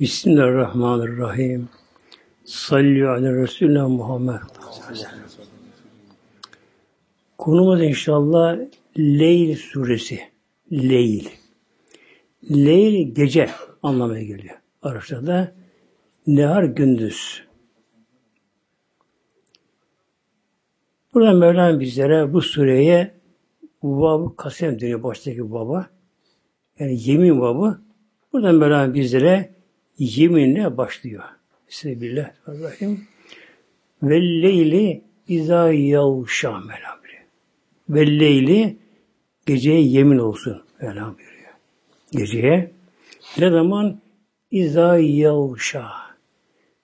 Bismillahirrahmanirrahim. Salli ala Resulüne Muhammed. Konumuz inşallah Leyl suresi. Leyl. Leyl gece anlamaya geliyor. Arapçada nehar gündüz. Burada Mevlam bizlere bu sureye babı kasem deniyor baştaki baba. Yani yemin babı. Buradan Mevlam bizlere yeminle başlıyor. Bismillahirrahmanirrahim. Ve leyli izâ yavşâ buyuruyor. Ve leyli geceye yemin olsun Mevlam buyuruyor. Geceye ne zaman izâ yavşâ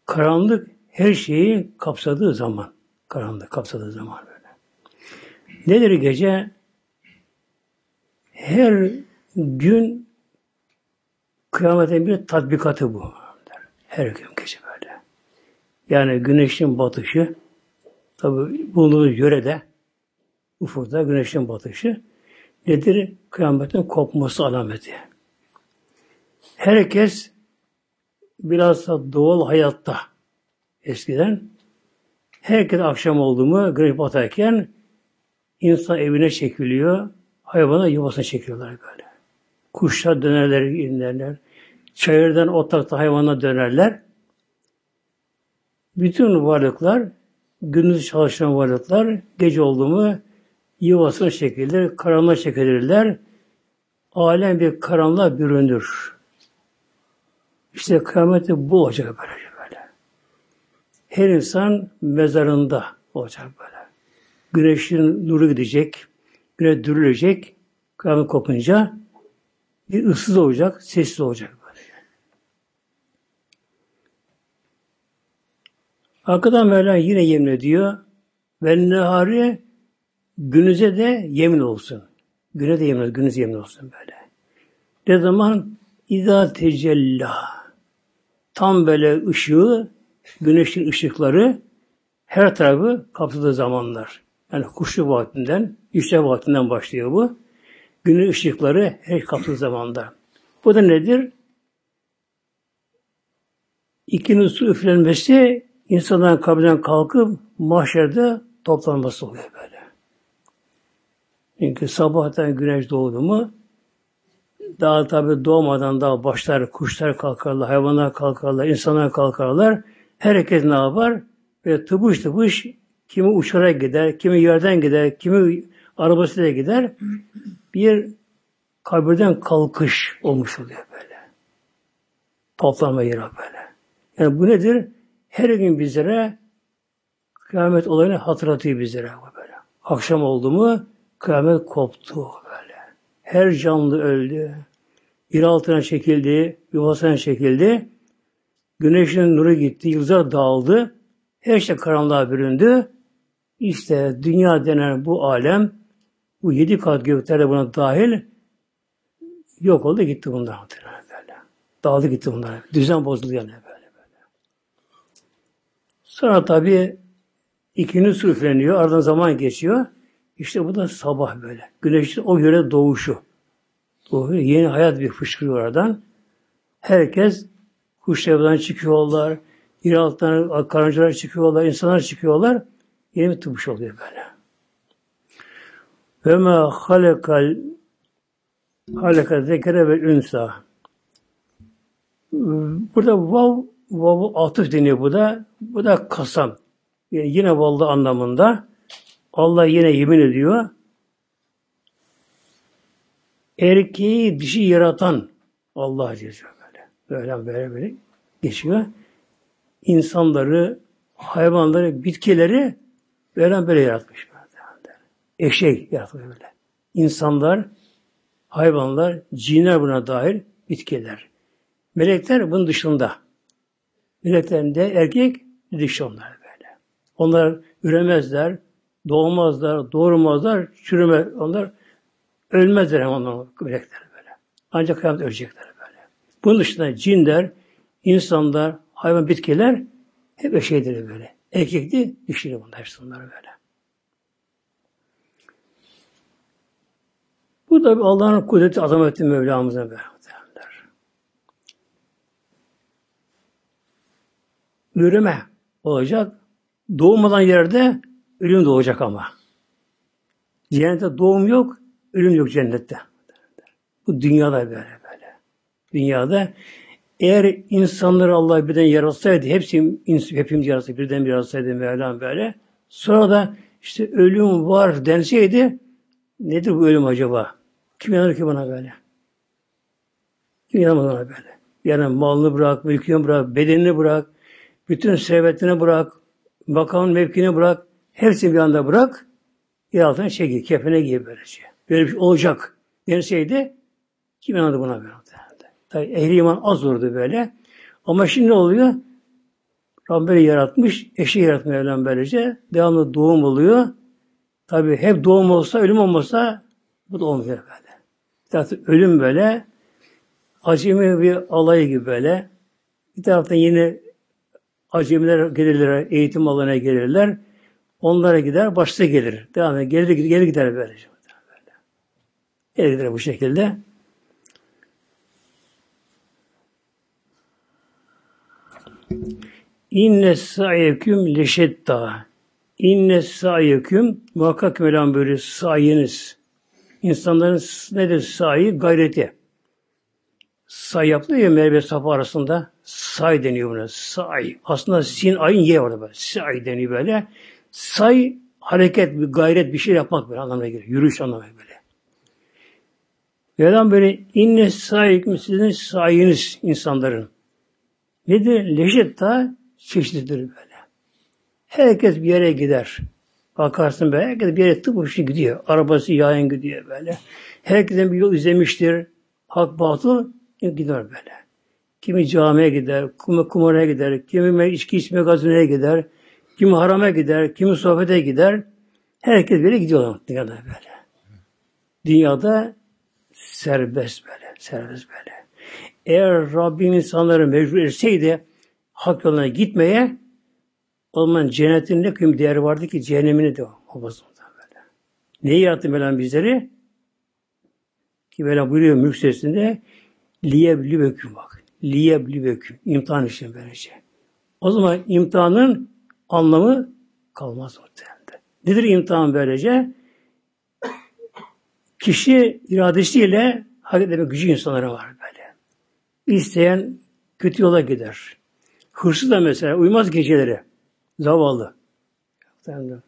karanlık her şeyi kapsadığı zaman karanlık kapsadığı zaman böyle. Nedir gece? Her gün kıyametin bir tatbikatı bu. Her gün gece böyle. Yani güneşin batışı tabi bulunduğu yörede ufukta güneşin batışı nedir? Kıyametin kopması alameti. Herkes biraz da doğal hayatta eskiden herkes akşam oldu mu güneş batarken insan evine çekiliyor, hayvana yuvasına çekiyorlar böyle. Kuşlar dönerler, inlerler. Çayırdan otakta hayvana dönerler. Bütün varlıklar, gündüz çalışan varlıklar gece oldu mu yuvasına çekilir, karanlığa çekilirler. Alem bir karanlığa bürünür. İşte kıyameti bu olacak böylece böyle. Her insan mezarında olacak böyle. Güneşin nuru gidecek, güneş dürülecek, kıyamet kopunca bir ıssız olacak, sessiz olacak böyle. Arkadan Mevla yine yemin ediyor. Ve nehari günüze de yemin olsun. Güne de yemin olsun, günüze yemin olsun böyle. Ne zaman? İza tecella. Tam böyle ışığı, güneşin ışıkları her tarafı kapsadığı zamanlar. Yani kuşlu vaktinden, işe vaktinden başlıyor bu. Günün ışıkları her kapsadığı zamanda. Bu da nedir? İkinin su üflenmesi insanların kabirden kalkıp mahşerde toplanması oluyor böyle. Çünkü sabahtan güneş doğdu mu daha tabi doğmadan daha başlar, kuşlar kalkarlar, hayvanlar kalkarlar, insanlar kalkarlar. Herkes ne yapar? Ve tıbış tıbış kimi uçarak gider, kimi yerden gider, kimi arabasıyla gider. Bir kabirden kalkış olmuş oluyor böyle. Toplanma yeri böyle. Yani bu nedir? Her gün bizlere kıyamet olayını hatırlatıyor bizlere böyle. Akşam oldu mu kıyamet koptu böyle. Her canlı öldü. Bir altına çekildi, yuvasına çekildi. Güneşin nuru gitti, yıldızlar dağıldı. Her şey karanlığa büründü. İşte dünya denen bu alem, bu yedi kat göklerde buna dahil yok oldu gitti bunlar böyle. Dağıldı gitti bunlar. Düzen bozuldu yani böyle böyle. Sonra tabi ikindi su üfleniyor. Ardından zaman geçiyor. İşte bu da sabah böyle. Güneşin o göre doğuşu. Doğuyor. Yeni hayat bir fışkırıyor oradan. Herkes kuşlardan çıkıyorlar. Yer altından karıncalar çıkıyorlar. insanlar çıkıyorlar. Yeni bir tıbış oluyor böyle. Ve ma halekal haleka zekere ve ünsa. Burada vav, vav atıf deniyor bu da. Bu da kasam. Yani yine vallahi anlamında. Allah yine yemin ediyor. Erkeği dişi yaratan Allah diyor böyle. Böyle böyle böyle geçiyor. İnsanları, hayvanları, bitkileri böyle böyle yaratmış. Eşek yaratmış böyle. İnsanlar, hayvanlar, cinler buna dahil, bitkiler. Melekler bunun dışında. Meleklerin de erkek, dişi onlar böyle. Onlar üremezler, doğmazlar, doğurmazlar, çürüme, onlar ölmezler hemen onlar melekler böyle. Ancak kıyamet ölecekler böyle. Bunun dışında cinler, insanlar, hayvan, bitkiler hep eşeğidir böyle. Erkekli, dişili bunlar hepsi bunlar böyle. Bu da Allah'ın kudreti, azameti Mevlamız'a böyle. üreme olacak. Doğmadan yerde ölüm doğacak ama. Cennette doğum yok, ölüm yok cennette. Bu dünyada böyle böyle. Dünyada eğer insanları Allah birden yaratsaydı, hepsi hepimiz yaratsaydı, birden bir yaratsaydı Mevlam böyle. Sonra da işte ölüm var denseydi, nedir bu ölüm acaba? Kim inanır ki buna böyle? Kim inanır buna böyle? Yani malını bırak, mülkünü bırak, bedenini bırak, bütün servetini bırak, makam mevkini bırak, hepsini bir anda bırak, yer altına şey giy, kefene giy böylece. Böyle bir şey olacak denseydi, kim inandı buna böyle? Tabi ehli iman az olurdu böyle. Ama şimdi ne oluyor? Rabbim yaratmış, eşi yaratmıyor Mevlam böylece. Devamlı doğum oluyor. Tabi hep doğum olsa, ölüm olmasa bu da olmuyor böyle. Zaten ölüm böyle acemi bir alay gibi böyle. Bir taraftan yine acemiler gelirler, eğitim alanına gelirler. Onlara gider, başta gelir. Devam eder, geri, geri gider. Böyle. Geri gider bu şekilde. İnne sa'yeküm leşedda. İnne sa'yeküm muhakkak Mevlam böyle sayınız. İnsanların nedir sayı? Gayreti. Say yapılıyor ya Merve Safa arasında. Say deniyor buna. Say. Aslında sin ayın ye orada böyle. Say deniyor böyle. Say hareket, bir gayret, bir şey yapmak böyle anlamına geliyor. Yürüyüş anlamına böyle. Mevlam böyle inne sayıküm sizin sayınız insanların. Nedir? Leşetta çeşitlidir böyle. Herkes bir yere gider. Bakarsın böyle, herkes bir yere tıpkı gidiyor. Arabası yayın gidiyor böyle. Herkesin bir yol izlemiştir. Hak batıl gider böyle. Kimi camiye gider, kimi kumara gider, kimi içki içme gazineye gider, kimi harama gider, kimi sohbete gider. Herkes böyle gidiyor dünyada böyle. Dünyada serbest böyle, serbest böyle. Eğer Rabbim insanları mecbur etseydi hak yoluna gitmeye o zaman cennetin ne kıyım değeri vardı ki cehennemini de olmaz böyle. Neyi yarattı Mevlam bizleri? Ki Mevlam buyuruyor mülk sesinde liyebliveküm bak. Liyebliveküm. imtihan için böylece. O zaman imtihanın anlamı kalmaz muhtemelen. Nedir imtihan böylece? Kişi iradesiyle hareket etme gücü insanlara var böyle. İsteyen kötü yola gider. Hırsız da mesela uyumaz geceleri. Zavallı.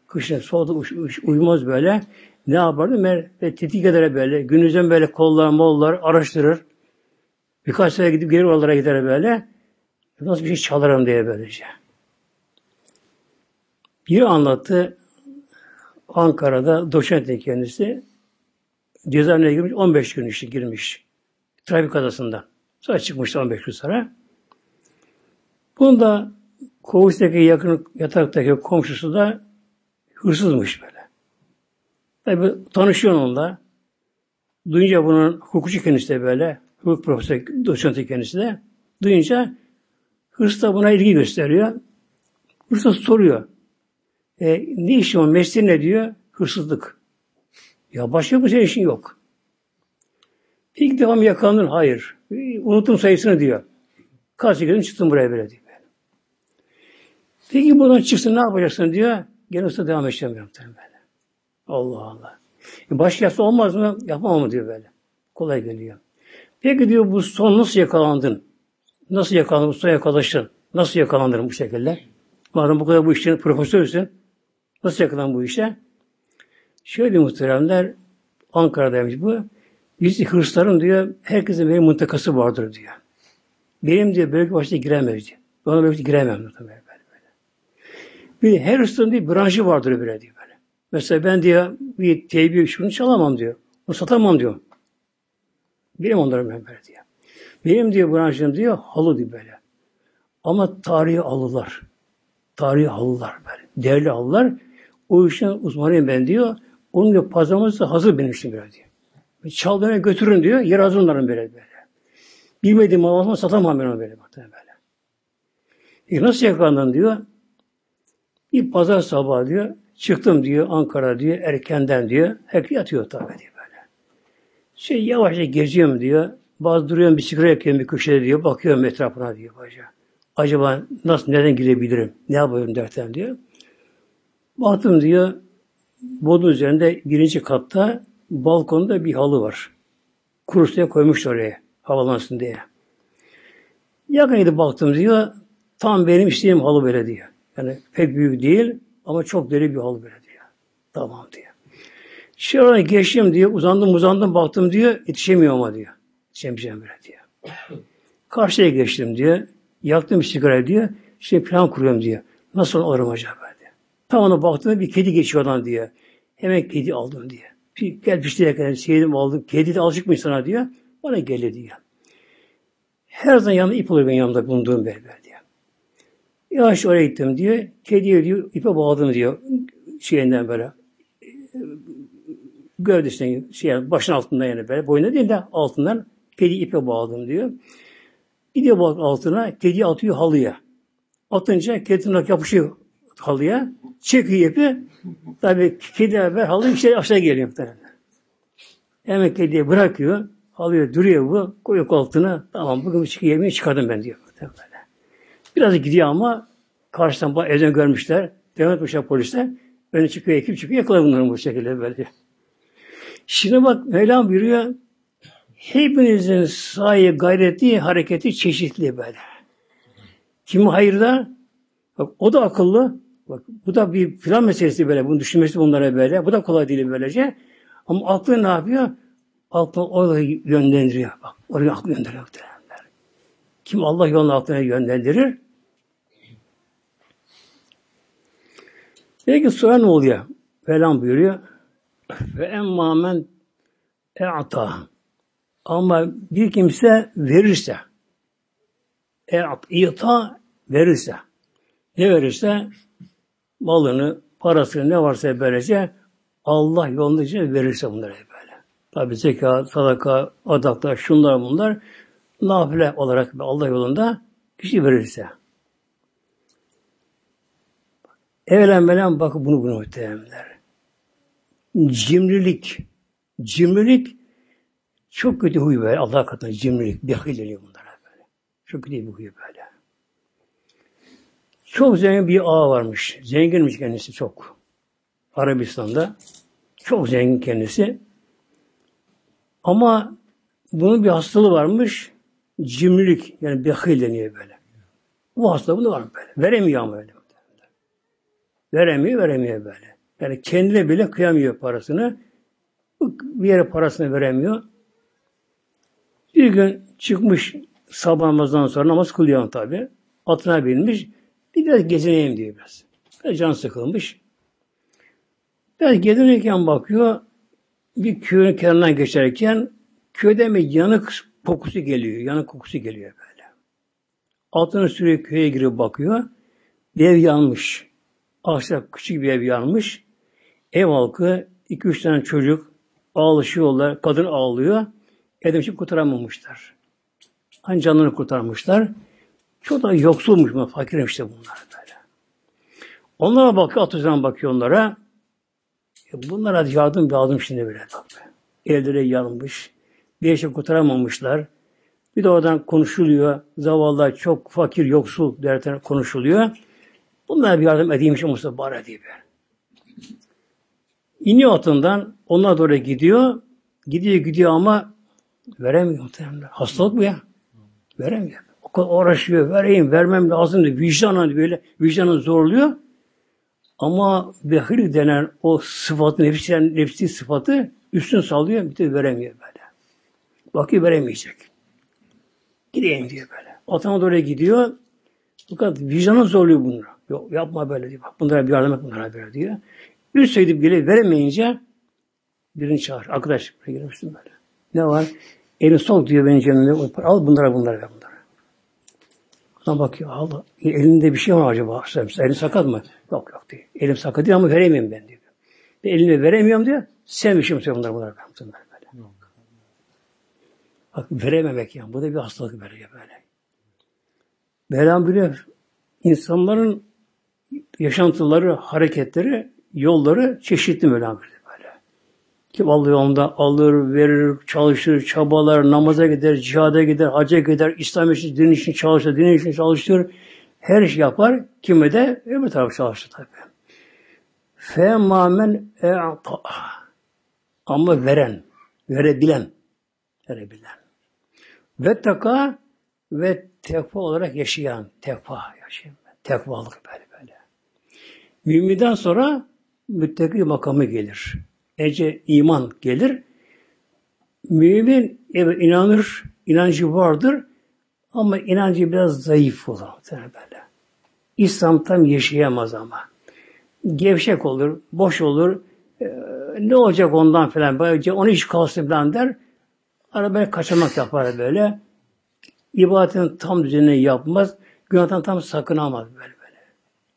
Kışın soğuda uş, uş, uyumaz böyle. Ne yapardı? Mer ve tetik eder böyle. Günüzden böyle kollar, mollar araştırır. Birkaç sene gidip geri oralara gider böyle. Nasıl bir şey çalarım diye böylece. Bir anlattı Ankara'da doçent kendisi cezaevine girmiş 15 gün işte girmiş. Trafik kazasında. Sonra çıkmıştı 15 gün sonra. Bunda koğuştaki yakın yataktaki komşusu da hırsızmış böyle. Tabi tanışıyor onunla. Duyunca bunun hukukçu kendisi de böyle, hukuk profesörü, doçenti kendisi de. Duyunca hırsız da buna ilgi gösteriyor. Hırsız soruyor. E, ne işin var? Mesleğin ne diyor? Hırsızlık. Ya başka bir şey işin yok. İlk defa mı yakalandın? Hayır. Unuttum sayısını diyor. Kaç gün çıktım buraya böyle diyor. Peki buradan çıksın ne yapacaksın diyor. Gene usta devam edeceğim yaptım böyle. Allah Allah. E başka olmaz mı? Yapamam mı diyor böyle. Kolay geliyor. Peki diyor bu son nasıl yakalandın? Nasıl yakalandın? Bu son yakalaştın. Nasıl yakalandın bu şekilde? Madem bu kadar bu işin profesörsün. Nasıl yakalandın bu işe? Şöyle muhteremler Ankara'daymış bu. Biz hırsların diyor herkesin benim mıntakası vardır diyor. Benim diyor bölge başta giremez diyor. Bana bölge giremem diyor. Bir her hırsızın bir branşı vardır böyle diyor böyle. Mesela ben diyor bir teybi şunu çalamam diyor. Bunu satamam diyor. Benim onların ben böyle diyor. Benim diyor branşım diyor halı diyor böyle. Ama tarihi halılar. Tarihi halılar böyle. Değerli halılar. O işin uzmanıyım ben diyor. Onun diyor pazarlaması hazır benim için böyle diyor. Çaldığına götürün diyor. Yer hazır onların böyle böyle. Bilmediğim malımı satamam ben onu böyle. böyle. E nasıl yakalandın diyor. Bir pazar sabahı diyor, çıktım diyor Ankara diyor, erkenden diyor. Herkes yatıyor tabi diyor böyle. Şey yavaşça geziyorum diyor. Bazı duruyorum bir sigara yakıyorum bir köşede diyor. Bakıyorum etrafına diyor baca. Acaba nasıl, neden girebilirim? Ne yapıyorum derken diyor. Baktım diyor, bodrum üzerinde birinci katta balkonda bir halı var. Kuru koymuş oraya havalansın diye. Gidip baktım diyor, tam benim istediğim halı böyle diyor. Yani pek büyük değil ama çok deri bir halı böyle diyor. Tamam diyor. Şuraya geçtim diyor, uzandım uzandım baktım diyor, yetişemiyorum ama diyor. Yetişemeyeceğim böyle diyor. Karşıya geçtim diyor, yaktım bir sigara diyor, şimdi plan kuruyorum diyor. Nasıl alırım acaba diyor. Tam ona baktım bir kedi geçiyor oradan diyor. Hemen kedi aldım diyor. Bir, gel piştiye kadar sevdim aldım. Kedi de alışık mı sana diyor. Bana gelir diyor. Her zaman yanımda ip olur benim yanımda bulunduğum diyor. Yavaş oraya gittim diyor. Kediye diyor ipe bağladım diyor. Şeyinden böyle gövdesinden şey başın altından yani böyle boyuna değil de altından kedi ipe bağladım diyor. Gidiyor bak altına kedi atıyor halıya. Atınca kedi tırnak yapışıyor halıya. Çekiyor ipi. Tabi kedi haber halı işte aşağı geliyor. Hemen kediye bırakıyor. Halıyor, duruyor bu. Koyuyor altına. Tamam bugün çıkıyor yemeği çıkardım ben diyor. Böyle. Biraz gidiyor ama karşıdan evden görmüşler. Devam etmişler polisler. Öne çıkıyor, ekip çıkıyor. Yakalıyor bunları bu şekilde böyle. Şimdi bak Mevlam buyuruyor. Hepinizin sahi gayreti, hareketi çeşitli böyle. Kim hayırda? Bak o da akıllı. Bak bu da bir plan meselesi böyle. Bunu düşünmesi bunlara böyle. Bu da kolay değil böylece. Ama aklı ne yapıyor? Aklı oraya yönlendiriyor. Bak oraya aklı yönlendiriyor. Kim Allah yoluna aklına yönlendirir? Peki sonra ne oluyor? Falan buyuruyor. Ve emmamen e'ata. Ama bir kimse verirse e'at, ita verirse ne verirse malını, parasını ne varsa böylece Allah yolunda verirse bunları böyle. Tabi zeka, sadaka, adaklar, şunlar bunlar nafile olarak Allah yolunda kişi verirse. Evlenmeden bakın bunu bunu muhteremler. Cimrilik. Cimrilik çok kötü huy böyle. Allah katında cimrilik. Behil deniyor bunlara böyle. Çok kötü bir huy böyle. Çok zengin bir ağa varmış. Zenginmiş kendisi çok. Arabistan'da. Çok zengin kendisi. Ama bunun bir hastalığı varmış. Cimrilik. Yani behil deniyor böyle. Bu hastalığı var böyle. Veremiyor ama öyle. Veremiyor, veremiyor böyle. Yani kendine bile kıyamıyor parasını. Bir yere parasını veremiyor. Bir gün çıkmış sabah namazdan sonra namaz kılıyor tabi. Atına binmiş. Bir biraz gezineyim diyor biraz. Biraz can sıkılmış. Biraz gezinirken bakıyor. Bir köyün kenarından geçerken köyde mi yanık kokusu geliyor. Yanık kokusu geliyor böyle. Altına sürüyor köye girip bakıyor. Dev yanmış. Ağaçta küçük bir ev yanmış. Ev halkı iki üç tane çocuk ağlaşıyorlar. Kadın ağlıyor. Evden için kurtaramamışlar. Hani canını kurtarmışlar. Çok da yoksulmuş mu? Fakirmiş de bunlar böyle. Onlara bakıyor, Atatürk'den bakıyor onlara. E bunlara yardım lazım şimdi böyle. Elleri yanmış. Bir şey kurtaramamışlar. Bir de oradan konuşuluyor. Zavallılar çok fakir, yoksul derken konuşuluyor. Bunlara bir yardım edeyim işte Mustafa bari diye böyle. İniyor atından, ona doğru gidiyor. Gidiyor gidiyor ama veremiyor muhtemelen. Hastalık bu ya. Veremiyor. O kadar uğraşıyor. Vereyim, vermem lazım diye. Vicdanı böyle, vicdanı zorluyor. Ama behir denen o sıfatı, nefsi, nefsi sıfatı üstün sallıyor, bir de veremiyor böyle. Bakıyor veremeyecek. Gideyim diyor böyle. Atana doğru gidiyor. Fakat vicdanı zorluyor bunları. Yok yapma böyle diyor. Bak bunlara bir yardım et bunlara böyle diyor. Bir söyleyip bile veremeyince birini çağır. Arkadaş buraya böyle. Ne var? Elin sok diyor benim cebimde. Al bunlara bunlara ver bunlara. Ona bakıyor. Allah. Elinde bir şey var acaba? Elin sakat mı? Yok yok diyor. Elim sakat değil ama veremiyorum ben diyor. Ben elimi veremiyorum diyor. Sen bir şey mi bunlara bunlara? bunlara böyle. Bak verememek yani. Bu da bir hastalık böyle böyle. Mevlam biliyor. İnsanların yaşantıları, hareketleri, yolları çeşitli Mevlam böyle. Kim Allah yolunda alır, verir, çalışır, çabalar, namaza gider, cihada gider, hacca gider, İslam için, din için çalışır, din için çalışır. Her şey yapar. Kimi de öbür tarafı çalışır tabi. Femamen e'ta. Ama veren, verebilen, verebilen. Ve taka ve tekva olarak yaşayan, tekva yaşayan, tekvalık böyle. Müminden sonra müttaki makamı gelir. Ece iman gelir. Mümin evet inanır, inancı vardır ama inancı biraz zayıf olur. Böyle. İslam tam yaşayamaz ama. Gevşek olur, boş olur. Ee, ne olacak ondan falan. Böylece onu hiç kalsın falan der. Ara böyle kaçamak yapar böyle. İbadetin tam düzenini yapmaz. Günahtan tam sakınamaz böyle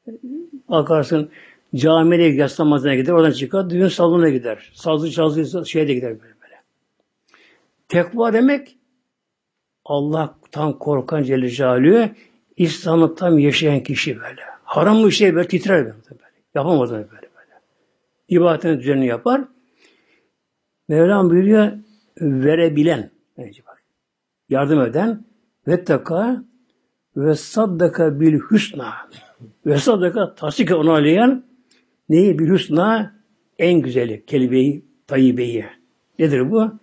böyle. Bakarsın Camiye yatsı gider, oradan çıkar, düğün salonuna gider. Sazlı çalsız şeye de gider böyle böyle. Tekva demek Allah'tan korkan Celle Celaluhu İslam'ı tam yaşayan kişi böyle. Haram bir şey böyle titrer böyle. Yapamaz böyle böyle. İbadetin düzenini yapar. Mevlam buyuruyor verebilen. Yardım eden ve taka ve saddaka bil husna ve saddaka tasdik onaylayan Neyi bir husna? En güzeli, kelimeyi, tayyibeyi. Nedir bu?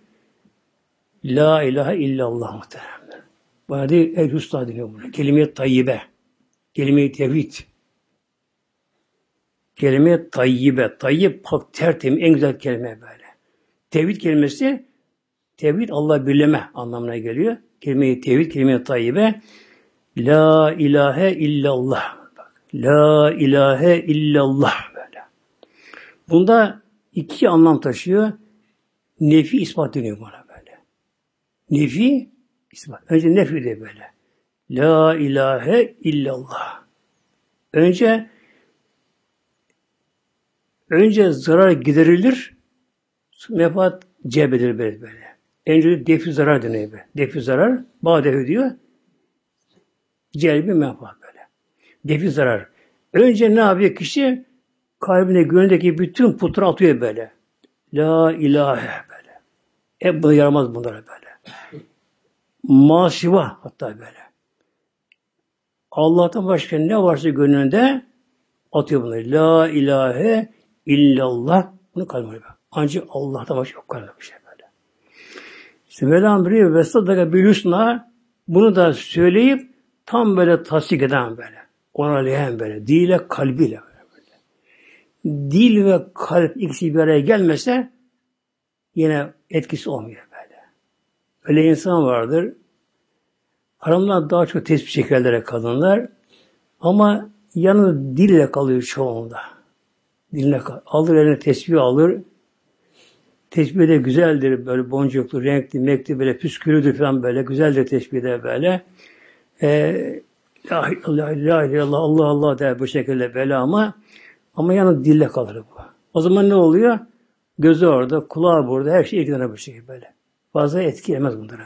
La ilahe illallah muhtemelen. Bana değil, el husna deniyor buna. Kelime tayyibe. Kelime tevhid. Kelime tayyibe. Tayyib, pak, tertemiz, en güzel kelime böyle. Tevhid kelimesi, tevhid Allah birleme anlamına geliyor. Kelime-i tevhid, kelime tayyibe. La ilahe illallah. La ilahe illallah. Bunda iki anlam taşıyor. Nefi ispat deniyor buna böyle. Nefi ispat. Önce nefi de böyle. La ilahe illallah. Önce önce zarar giderilir, menfaat cebedilir böyle böyle. Önce defi zarar deniyor böyle. Defi zarar, bağ defi diyor. Celbi menfaat böyle. Defi zarar. Önce ne yapıyor kişi? kalbine, gönlündeki bütün putları atıyor böyle. La ilahe böyle. Hep bunu yaramaz bunlara böyle. Masiva hatta böyle. Allah'tan başka ne varsa gönlünde atıyor bunları. La ilahe illallah. Bunu kalbine böyle. Ancak Allah'tan başka yok kalbine bir şey böyle. İşte Mevlam biliyor ve sadaka bilüsna bunu da söyleyip tam böyle tasdik eden böyle. Onaylayan böyle. Dile kalbiyle dil ve kalp ikisi bir araya gelmese yine etkisi olmuyor böyle. Öyle insan vardır. Aramdan daha çok tespih çekerlere kadınlar. Ama yanı dille kalıyor çoğunda. Diline kalıyor. Alır eline tesbih alır. Tesbih de güzeldir. Böyle boncuklu, renkli, mekli, böyle püskürüdür falan böyle. Güzeldir tesbih de böyle. Ee, la ilahe illallah, Allah Allah der bu şekilde böyle ama ama yanı dille kalır bu. O zaman ne oluyor? Gözü orada, kulağı burada, her şey ilgilenir bu şekilde böyle. Fazla etkilemez bunlara.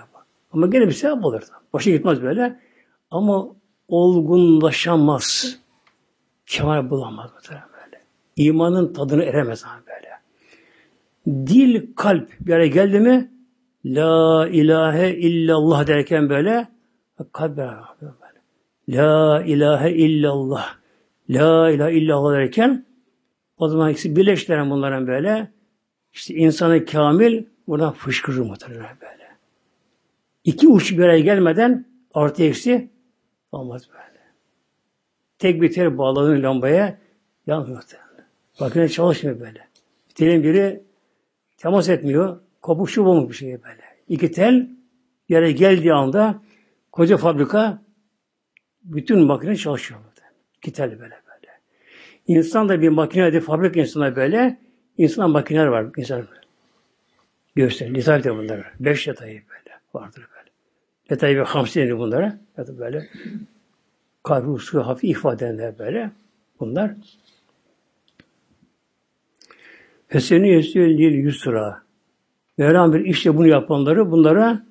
Ama gene bir sevap olur. Başa gitmez böyle. Ama olgunlaşamaz. Kemal bulamaz böyle. İmanın tadını eremez abi böyle. Dil, kalp bir araya geldi mi La ilahe illallah derken böyle kalp beraber. La ilahe illallah. La ilahe illallah derken o zaman ikisi birleştiren bunların böyle işte insanı kamil buradan fışkırır muhtemelen böyle. İki uç bir araya gelmeden artı eksi olmaz böyle. Tek bir tel bağladığın lambaya yanmıyor. Makine çalışmıyor böyle. Telin biri temas etmiyor. Kopuk şu bir şey böyle. İki tel bir araya geldiği anda koca fabrika bütün makine çalışıyor. İki tel böyle böyle. İnsan da bir makine, fabrik insana böyle. İnsan makineler var. İnsan gösterir. Detaylı bunlar. Beş detayı böyle vardır böyle. Detayı bir hamsi denir bunlara. Ya da böyle kalbi usulü hafif ifade edenler böyle. Bunlar. Feseni yesül lil yusra. Mevlam bir işte bunu yapanları bunlara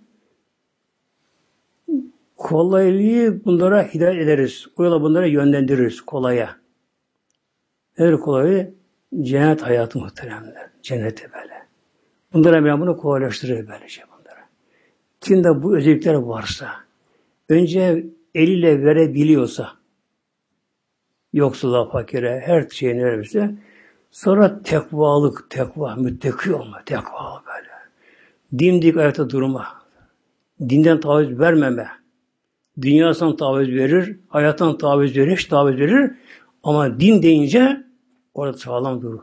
kolaylığı bunlara hidayet ederiz. O yola bunlara yönlendiririz kolaya. Nedir kolayı? Cennet hayatı muhteremler. Cennete böyle. Bunlara ben bunu kolaylaştırıyor böylece bunlara. Kimde bu özellikler varsa, önce eliyle verebiliyorsa, yoksula, fakire, her şeyini vermişse, sonra tekvalık, tekva, müttaki olma, tekva böyle. Dimdik ayakta durma. Dinden taviz vermeme. Dünyasından taviz verir, hayattan taviz verir, hiç taviz verir. Ama din deyince orada sağlam durur.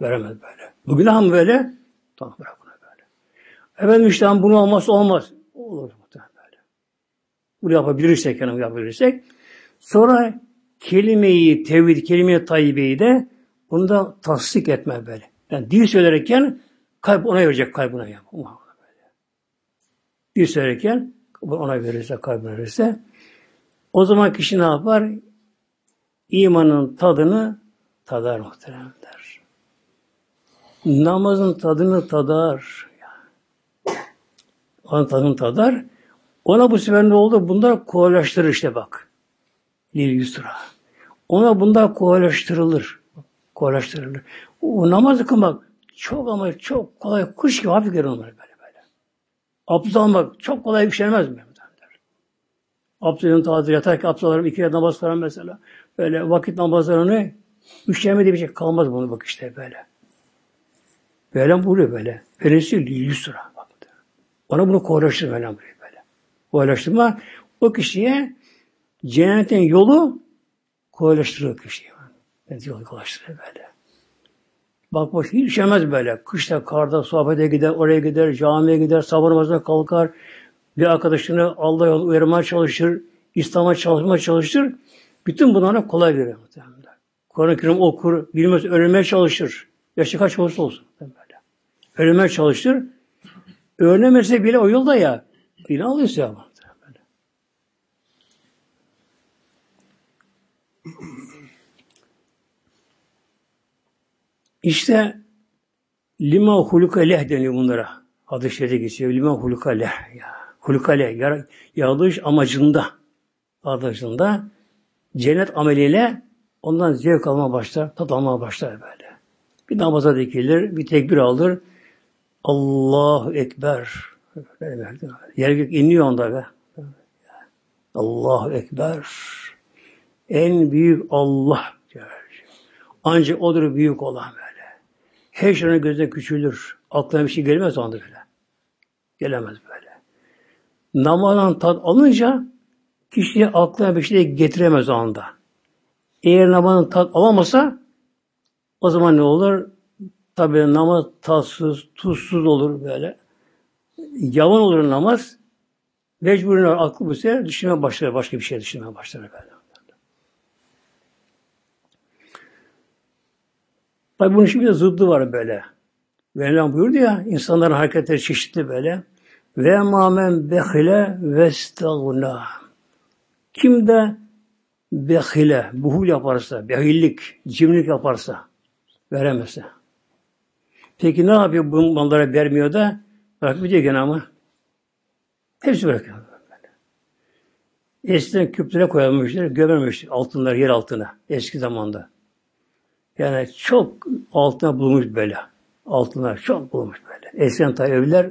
Veremez böyle. Bu günah mı böyle? Tamam bırak bunu böyle. Efendim işte bunu olmazsa olmaz. Olur muhtemelen böyle. Bunu yapabilirsek, yani yapabilirsek. Sonra kelimeyi, tevhid, kelime-i tayyibeyi de bunu da tasdik etme böyle. Yani dil söylerken kalp ona verecek kalbine. Böyle. Dil söylerken ona verirse, kalbine verirse o zaman kişi ne yapar? İmanın tadını tadar muhteremler. Namazın tadını tadar. Onun tadını tadar. Ona bu sefer ne oldu? Bunlar kolaylaştırır işte bak. Lil yusra. Ona bunlar kolaylaştırılır. Kolaylaştırılır. O namazı kılmak çok ama çok kolay. Kuş gibi hafif böyle böyle. Abdest almak çok kolay bir şey mi? Abdestin taze yatarken abdest alırım, iki namaz kılarım mesela. Böyle vakit namazlarını üşemediği bir şey kalmaz bunu bak işte böyle. Böyle buyuruyor böyle. Fenesi yüz lira. Bak. Ona bunu kolaylaştırma böyle buyuruyor böyle. Kolaylaştırma o kişiye cennetin yolu kolaylaştırıyor kişiye. Cennetin yolu kolaylaştırıyor böyle. Bak bak hiç üşemez böyle. Kışta, karda, sohbete gider, oraya gider, camiye gider, sabah namazına kalkar. Bir arkadaşını Allah yolu uyarmaya çalışır, İslam'a çalışmaya çalışır. Bütün bunlara kolay geliyor muhtemelen. Kur'an-ı Kerim okur, bilmez, öğrenmeye çalışır. Yaşı kaç olursa olsun. Böyle. Öğrenmeye çalışır. Öğrenemezse bile o yolda ya. Yine alıyorsa. Böyle. İşte lima huluka leh deniyor bunlara. Adı şeride geçiyor. Lima huluka leh. Ya. Huluka leh. Yaratılış amacında. Amacında cennet ameliyle ondan zevk almaya başlar, tat almaya başlar böyle. Bir namaza dikilir, bir tekbir alır. Allahu Ekber. Yer gök iniyor onda be. Allahu Ekber. En büyük Allah. Ancak odur büyük olan böyle. Her şeyin gözüne küçülür. Aklına bir şey gelmez o anda bile. Gelemez böyle. Namazdan tat alınca kişiye aklına bir şey getiremez o anda. Eğer namazın tat alamasa o zaman ne olur? Tabi namaz tatsız, tuzsuz olur böyle. Yavan olur namaz. Mecburen aklı bu sefer düşünmeye başlar. Başka bir şey düşünmeye başlar böyle. Tabi bunun şimdi zıddı var böyle. Mevlam buyurdu ya, insanların hareketleri çeşitli böyle. Ve mamen behile ve stagna. Kim de behile, buhul yaparsa, behillik, cimrilik yaparsa, veremezse. Peki ne yapıyor bu mallara vermiyor da? Bırakıp gidiyor gene ama. Hepsi bırakıyor. Eskiden küplere koyulmuşlar, gömemişler altınlar yer altına eski zamanda. Yani çok altına bulmuş böyle. Altınlar çok bulmuş böyle. Eskiden tabi evler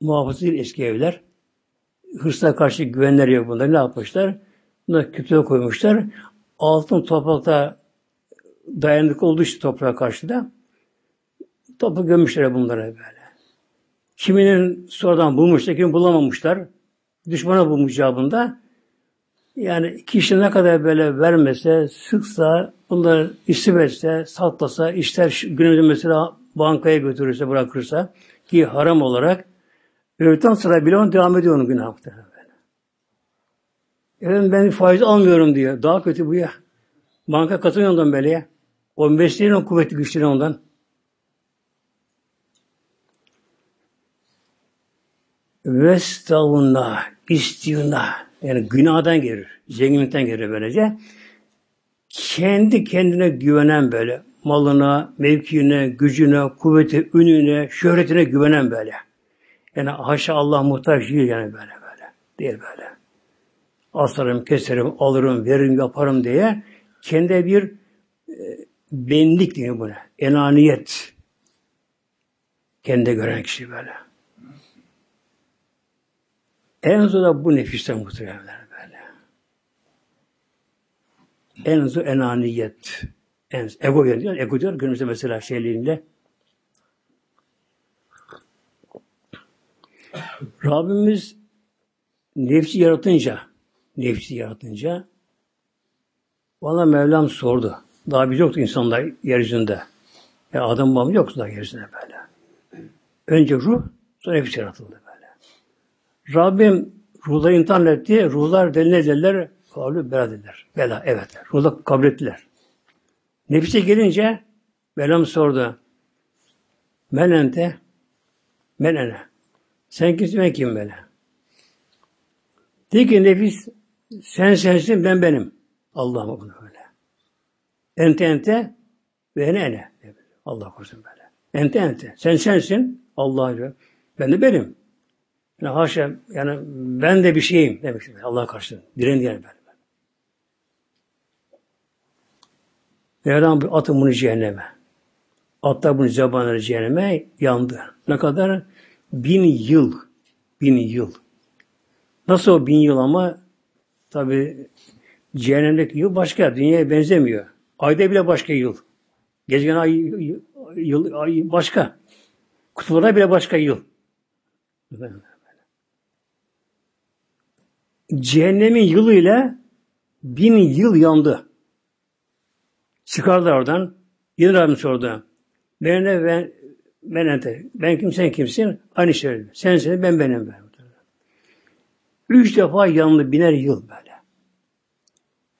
muhafız değil eski evler. Hırsına karşı güvenler yok bunda. Ne yapmışlar? Bunlar küplere koymuşlar. Altın toprakta dayanıklı olduğu için toprağa karşı da topu gömmüşler bunlara böyle. Kiminin sonradan bulmuşlar, kimin bulamamışlar. Düşmana bulmuş cevabında. Yani kişi ne kadar böyle vermese, sıksa, bunları istif etse, saklasa, ister günümüzde mesela bankaya götürürse, bırakırsa ki haram olarak öğleden sonra bile onu devam ediyor onun günahı. Efendim ben faiz almıyorum diyor. Daha kötü bu ya. Banka kazanıyor ondan böyle ya. O mesleğin kuvvetli güçleri ondan. Vestavunna, istiyuna. Yani günahdan gelir. Zenginlikten gelir böylece. Kendi kendine güvenen böyle. Malına, mevkiine, gücüne, kuvveti, ününe, şöhretine güvenen böyle. Yani haşa Allah muhtaç değil yani böyle böyle. Değil böyle. Asarım, keserim, alırım, veririm, yaparım diye kendi bir e, benlik diyor buna. Enaniyet. Kendi gören kişi böyle. En zor da bu nefisten muhtemelen böyle. En zor enaniyet. En, ego diyor. Ego diyor. Günümüzde mesela şeyliğinde Rabbimiz nefsi yaratınca nefsi yaratınca bana Mevlam sordu. Daha biz yoktu insanlar yeryüzünde. Yani adam babam yoktu daha yeryüzünde böyle. Önce ruh, sonra nefis yaratıldı. Rabbim ruhları imtihan etti. Ruhlar ne dediler? Kavlu bela dediler. Bela, evet. Ruhlar kabul ettiler. Nefise gelince Mevlam sordu. Men ente, men ene. Sen kimsin, ben kim böyle? Dedi ki nefis, sen sensin, ben benim. Allah'ım bunu öyle. Ente ente ve ene ene. Allah korusun böyle. Ente ente. Sen sensin. Allah diyor. Ben de benim. Yani haşa yani ben de bir şeyim demek istiyor. Allah karşısında. Diren diyen ben. Mevlam bir atın bunu cehenneme. Atlar bunu zabanları cehenneme yandı. Ne kadar? Bin yıl. Bin yıl. Nasıl o bin yıl ama tabi cehennemdeki yıl başka. Dünyaya benzemiyor. Ayda bile başka yıl. Gezegen ay, yıl, ay başka. Kutuplarda bile başka yıl. Cehennemin yılı ile bin yıl yandı. Çıkardılar oradan. Yine Rabbim sordu. Ben ne ben ben ente. Ben kim sen kimsin? Aynı şey. Sen sen ben benim ben. Üç defa yandı biner yıl böyle.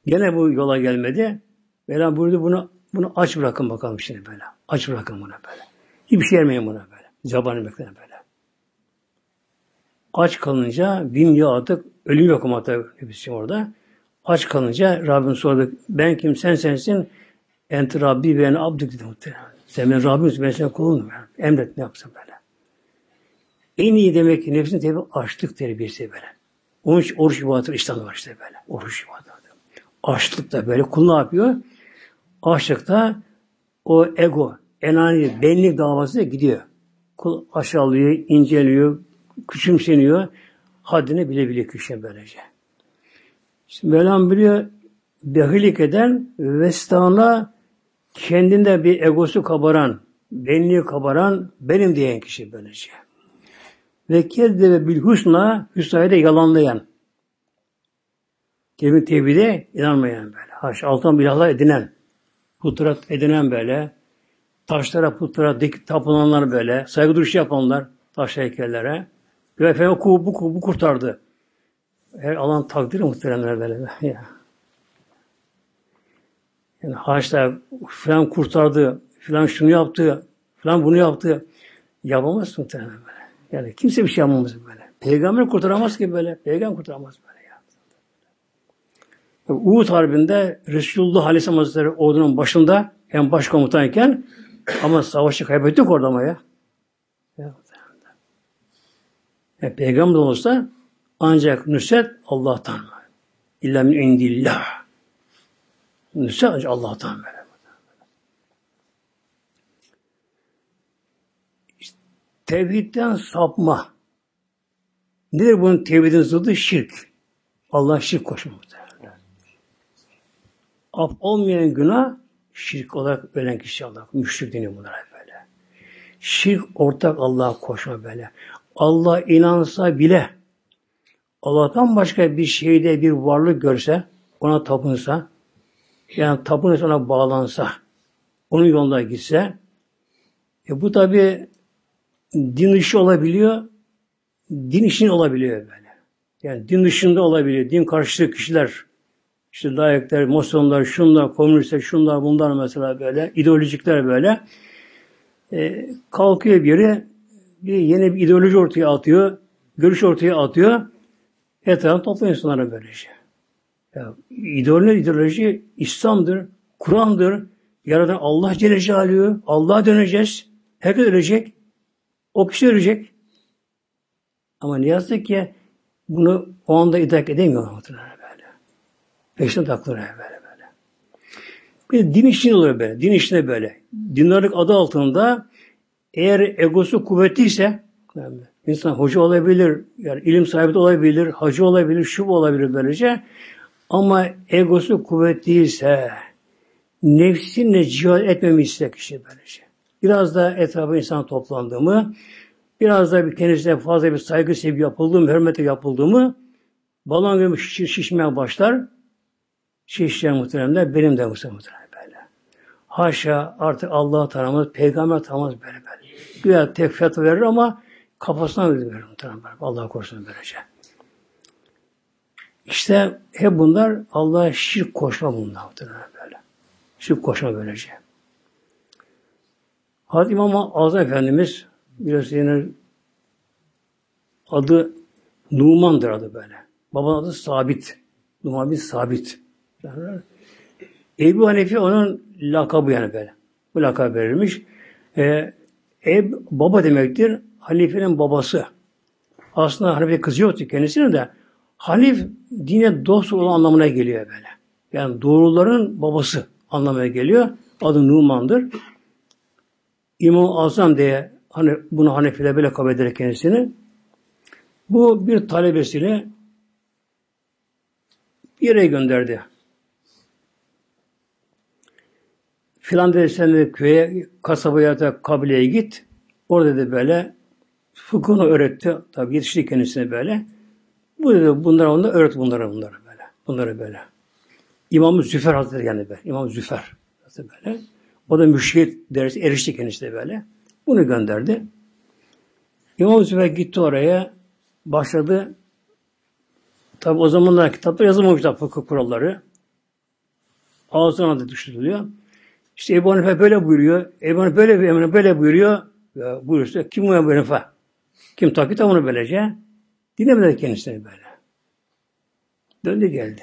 Gene bu yola gelmedi. Mevlam buyurdu bunu bunu aç bırakın bakalım şimdi böyle. Aç bırakın bunu böyle. Hiçbir şey yemeyin buna böyle. Zabanı bekleyin böyle. Aç kalınca bin yıl artık ölüm yok ama tabii hepsi orada. Aç kalınca Rabbim sordu. Ben kim sen sensin. Ent Rabbi ve en abdük dedi muhtemelen. Sen ben Rabbimsin, ben senin kulunum. Emret ne yapsın böyle. En iyi demek ki nefsin tabi açlık terbiyesi böyle. Onun için oruç ibadet iştahı var işte böyle. Oruç ibadet. Açlık da böyle kul ne yapıyor? Açlıkta o ego, enani, benlik davası gidiyor. Kul aşağılıyor, inceliyor, küçümseniyor. Haddini bile bile küçüyor böylece. Şimdi Mevlam biliyor, behilik eden vestana kendinde bir egosu kabaran, benliği kabaran benim diyen kişi böylece. Ve kelde ve bil husna hüsnayı da yalanlayan. Kelime tevhide inanmayan böyle. Haş, altın bilahlar edinen, putrat edinen böyle, taşlara putlara dik tapınanlar böyle, saygı duruşu yapanlar taş heykellere. Efendim bu, bu, bu kurtardı. Her alan takdiri muhteremler böyle. Ya. Yani haşta filan kurtardı, filan şunu yaptı, filan bunu yaptı. Yapamaz muhtemelen böyle. Yani kimse bir şey yapamaz böyle. Peygamber kurtaramaz ki böyle. Peygamber kurtaramaz böyle ya. Uhud Harbi'nde Resulullah Aleyhisselam Hazretleri ordunun başında hem başkomutanken ama savaşı kaybettik orada ama ya. Yani peygamber olsa ancak nusret Allah'tan. İlla min indillah. Nusret ancak Allah'tan böyle. İşte, tevhidden sapma. Nedir bunun tevhidin zıddı? Şirk. Allah şirk koşma Af olmayan günah şirk olarak ölen kişi Allah. Müşrik deniyor bunlara böyle. Şirk ortak Allah'a koşma böyle. Allah inansa bile Allah'tan başka bir şeyde bir varlık görse, ona tapınsa, yani tapınırsa ona bağlansa, onun yolunda gitse, e bu tabi din dışı olabiliyor, din için olabiliyor böyle. Yani din dışında olabiliyor, din karşıtı kişiler, işte layıklar, masonlar, şunlar, komünistler, şunlar, bunlar mesela böyle, ideolojikler böyle, e, kalkıyor bir yere, bir yeni bir ideoloji ortaya atıyor, görüş ortaya atıyor, etrafını topluyor insanlara böylece. Ya, ideoloji, ideoloji İslam'dır, Kur'an'dır, Yaradan Allah Celle Celaluhu, Allah'a döneceğiz, herkes ölecek, o kişi ölecek. Ama ne yazık ki bunu o anda idrak edemiyor muhtemelen böyle. Peşine takılır böyle böyle. Bir din işin oluyor böyle. Din işine böyle. Dindarlık adı altında eğer egosu kuvvetliyse insan hoca olabilir, yani ilim sahibi olabilir, hacı olabilir, şu olabilir böylece. Ama egosu kuvvetliyse, nefsinle cihad etmemişse kişi böylece. Biraz da etrafı insan toplandı mı, biraz da bir kendisine fazla bir saygı sevgi yapıldı mı, hürmeti yapıldı mı, balon gibi şiş, şişmeye başlar. Şişler muhteremler, benim de muhteremler böyle. Haşa artık Allah'ı tanımaz, peygamber tanımaz böyle böyle. Güya tek fiyat verir ama kafasına verir muhteremler. Allah korusun böylece. İşte hep bunlar Allah'a şirk koşma bunlar muhteremler böyle. Şirk koşma böylece. Hazreti İmam Azam Efendimiz yine adı Numan'dır adı böyle. Babanın adı Sabit. Numan bin Sabit. Yani, Ebu Hanefi onun lakabı yani böyle. Bu lakabı verilmiş. Ee, Eb, baba demektir. Halifenin babası. Aslında Hanefi kızı yoktu kendisine de. Halif dine dost olan anlamına geliyor böyle. Yani doğruların babası anlamına geliyor. Adı Numan'dır. İmam Azam diye hani bunu Hanefiler böyle kabul ederek kendisini. Bu bir talebesini bir yere gönderdi. Filan dedi sen de köye, kasabaya da kabileye git. Orada da böyle fıkhını öğretti. Tabi yetişti kendisine böyle. Bu dedi bunlar onda öğret bunları bunları böyle. Bunları böyle. İmam-ı Züfer Hazretleri yani böyle. İmam Züfer Hazretleri böyle. O da müşhit dersi erişti kendisine böyle. Bunu gönderdi. İmam Züfer gitti oraya. Başladı. Tabi o zamanlar kitapta yazılmamış da fıkıh kuralları. Ağzına da düşürülüyor. İşte Ebu Hanife böyle buyuruyor. Ebu Hanife böyle, Ebu böyle buyuruyor. Ya buyursa kim bu Ebu Hanife? Kim takip onu böylece? Dinlemedi kendisini böyle. Döndü geldi.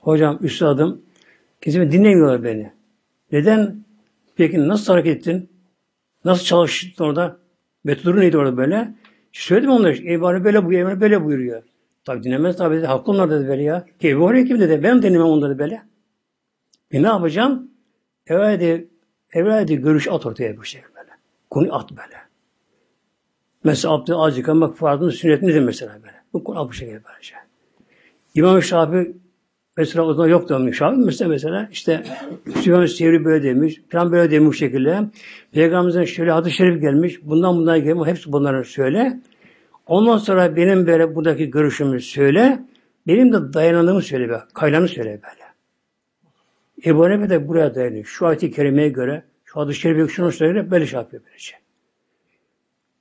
Hocam, üstadım, kesinlikle dinlemiyorlar beni. Neden? Peki nasıl hareket ettin? Nasıl çalıştın orada? Metodun neydi orada böyle? Söyledim onlara. Ebu Hanife böyle buyuruyor, Ebu böyle buyuruyor. Tabi dinlemez tabi dedi. Haklı onlar dedi böyle ya. Ki Ebu Hanife kim dedi? Ben dinlemem onları böyle. E ne yapacağım? Evvel de, görüş at ortaya bir şey böyle. Konu at böyle. Mesela abdest az yıkamak farzının sünnet nedir mesela böyle. Bu konu bu şekilde böyle şey. İmam Şafii mesela o zaman yok demiş Şafii mesela mesela işte Süfyan Sevri böyle demiş, falan böyle demiş bu şekilde. Peygamberimizden şöyle hadis-i şerif gelmiş, bundan bundan gelmiş, hepsi bunları söyle. Ondan sonra benim böyle buradaki görüşümü söyle, benim de dayanandığımı söyle, be, kaynağını söyle böyle. Ebu Hanife de buraya dayanıyor. Şu ayet-i kerimeye göre, şu hadis-i şerife şunu söyle, böyle şey yapıyor böylece.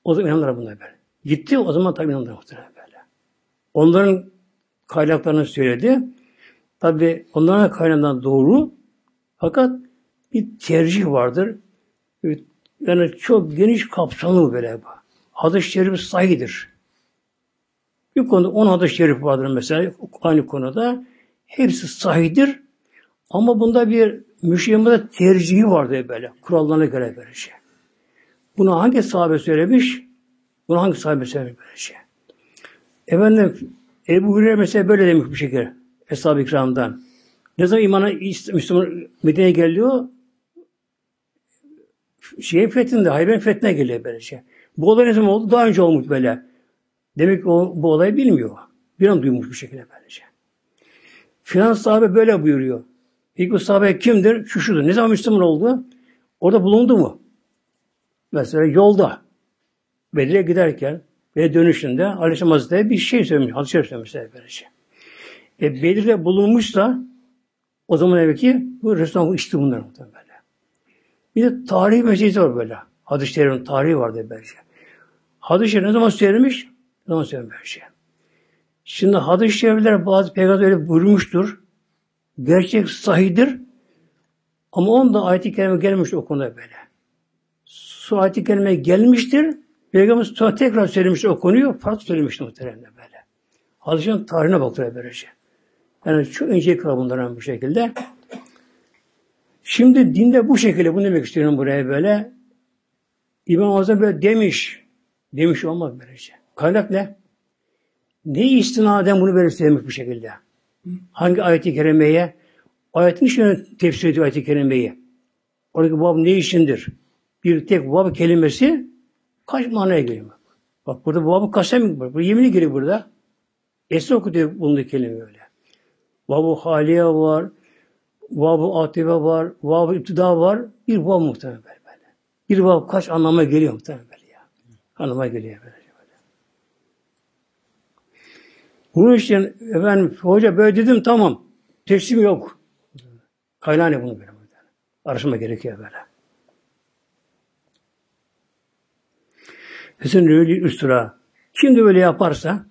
O zaman inanırlar bunlar böyle. Gitti o zaman tabii inanırlar muhtemelen böyle. Onların kaynaklarını söyledi. Tabi onların kaynağından doğru fakat bir tercih vardır. Yani çok geniş kapsamlı böyle bu. Hadis-i şerif sahidir. Bir konuda on hadis-i şerif vardır mesela aynı konuda. Hepsi sahidir. Ama bunda bir müşriyemde tercihi vardı böyle. Kurallarına göre böyle şey. Bunu hangi sahabe söylemiş? Bunu hangi sahabe söylemiş böyle şey? Efendim Ebu Hureyre mesela böyle demiş bir şekilde. Eshab-ı İkram'dan. Ne zaman imana Müslüman Medine'ye geliyor? Şey fethinde, Hayber fethine geliyor böyle şey. Bu olay ne zaman oldu? Daha önce olmuş böyle. Demek ki o bu olayı bilmiyor. Bir an duymuş bir şekilde böylece. Filan sahabe böyle buyuruyor. Bu sahabe kimdir? Şu şudur. Ne zaman Müslüman oldu? Orada bulundu mu? Mesela yolda Bedir'e giderken ve dönüşünde Aleyhisselam Hazretleri bir şey söylemiş. Hadis-i Şerif söylemiş böylece. E, Bedir'de bulunmuşsa o zaman demek ki bu Resulullah içti bunlar muhtemelen. Bir de tarihi meselesi var böyle. Hadis-i Şerif'in tarihi vardı böylece. Hadis-i Şerif ne zaman söylemiş? Ne zaman söylemiş böylece. Şimdi hadis-i şerifler bazı peygamber öyle buyurmuştur. Gerçek sahidir. Ama onda ayet-i kerime gelmiş o konuda böyle. Su ayet-i kerime gelmiştir. Peygamber sonra tekrar söylemiştir o konuyu. Farklı söylemiştir muhtemelen böyle. Hadis'in tarihine bakıyor böylece. Yani çok kral bunların bu şekilde. Şimdi dinde bu şekilde, bunu demek istiyorum buraya böyle. İmam Azam böyle demiş. Demiş olmaz böylece. Kaynak ne? Ne istinaden bunu böyle söylemiş bu şekilde? Hangi ayeti kerimeye? Ayetin için tefsir ediyor ayeti kerimeyi. Oradaki bab ne işindir? bir tek vav kelimesi kaç manaya geliyor? Bak burada vav kasem. Bu yemini geliyor burada. Esra okutuyor bunu kelime öyle. Vav haliye var. Vav atibe var. Vav iptida var. Bir vav muhtemelen böyle. Bir vav kaç anlama geliyor muhtemelen böyle ya. Anlama geliyor böyle. Bunun için efendim hoca böyle dedim tamam. Teslim yok. Kaynağı ne bunu böyle. Araştırma gerekiyor böyle. Hüsnü Rüyü üstüra. Kim de böyle yaparsa,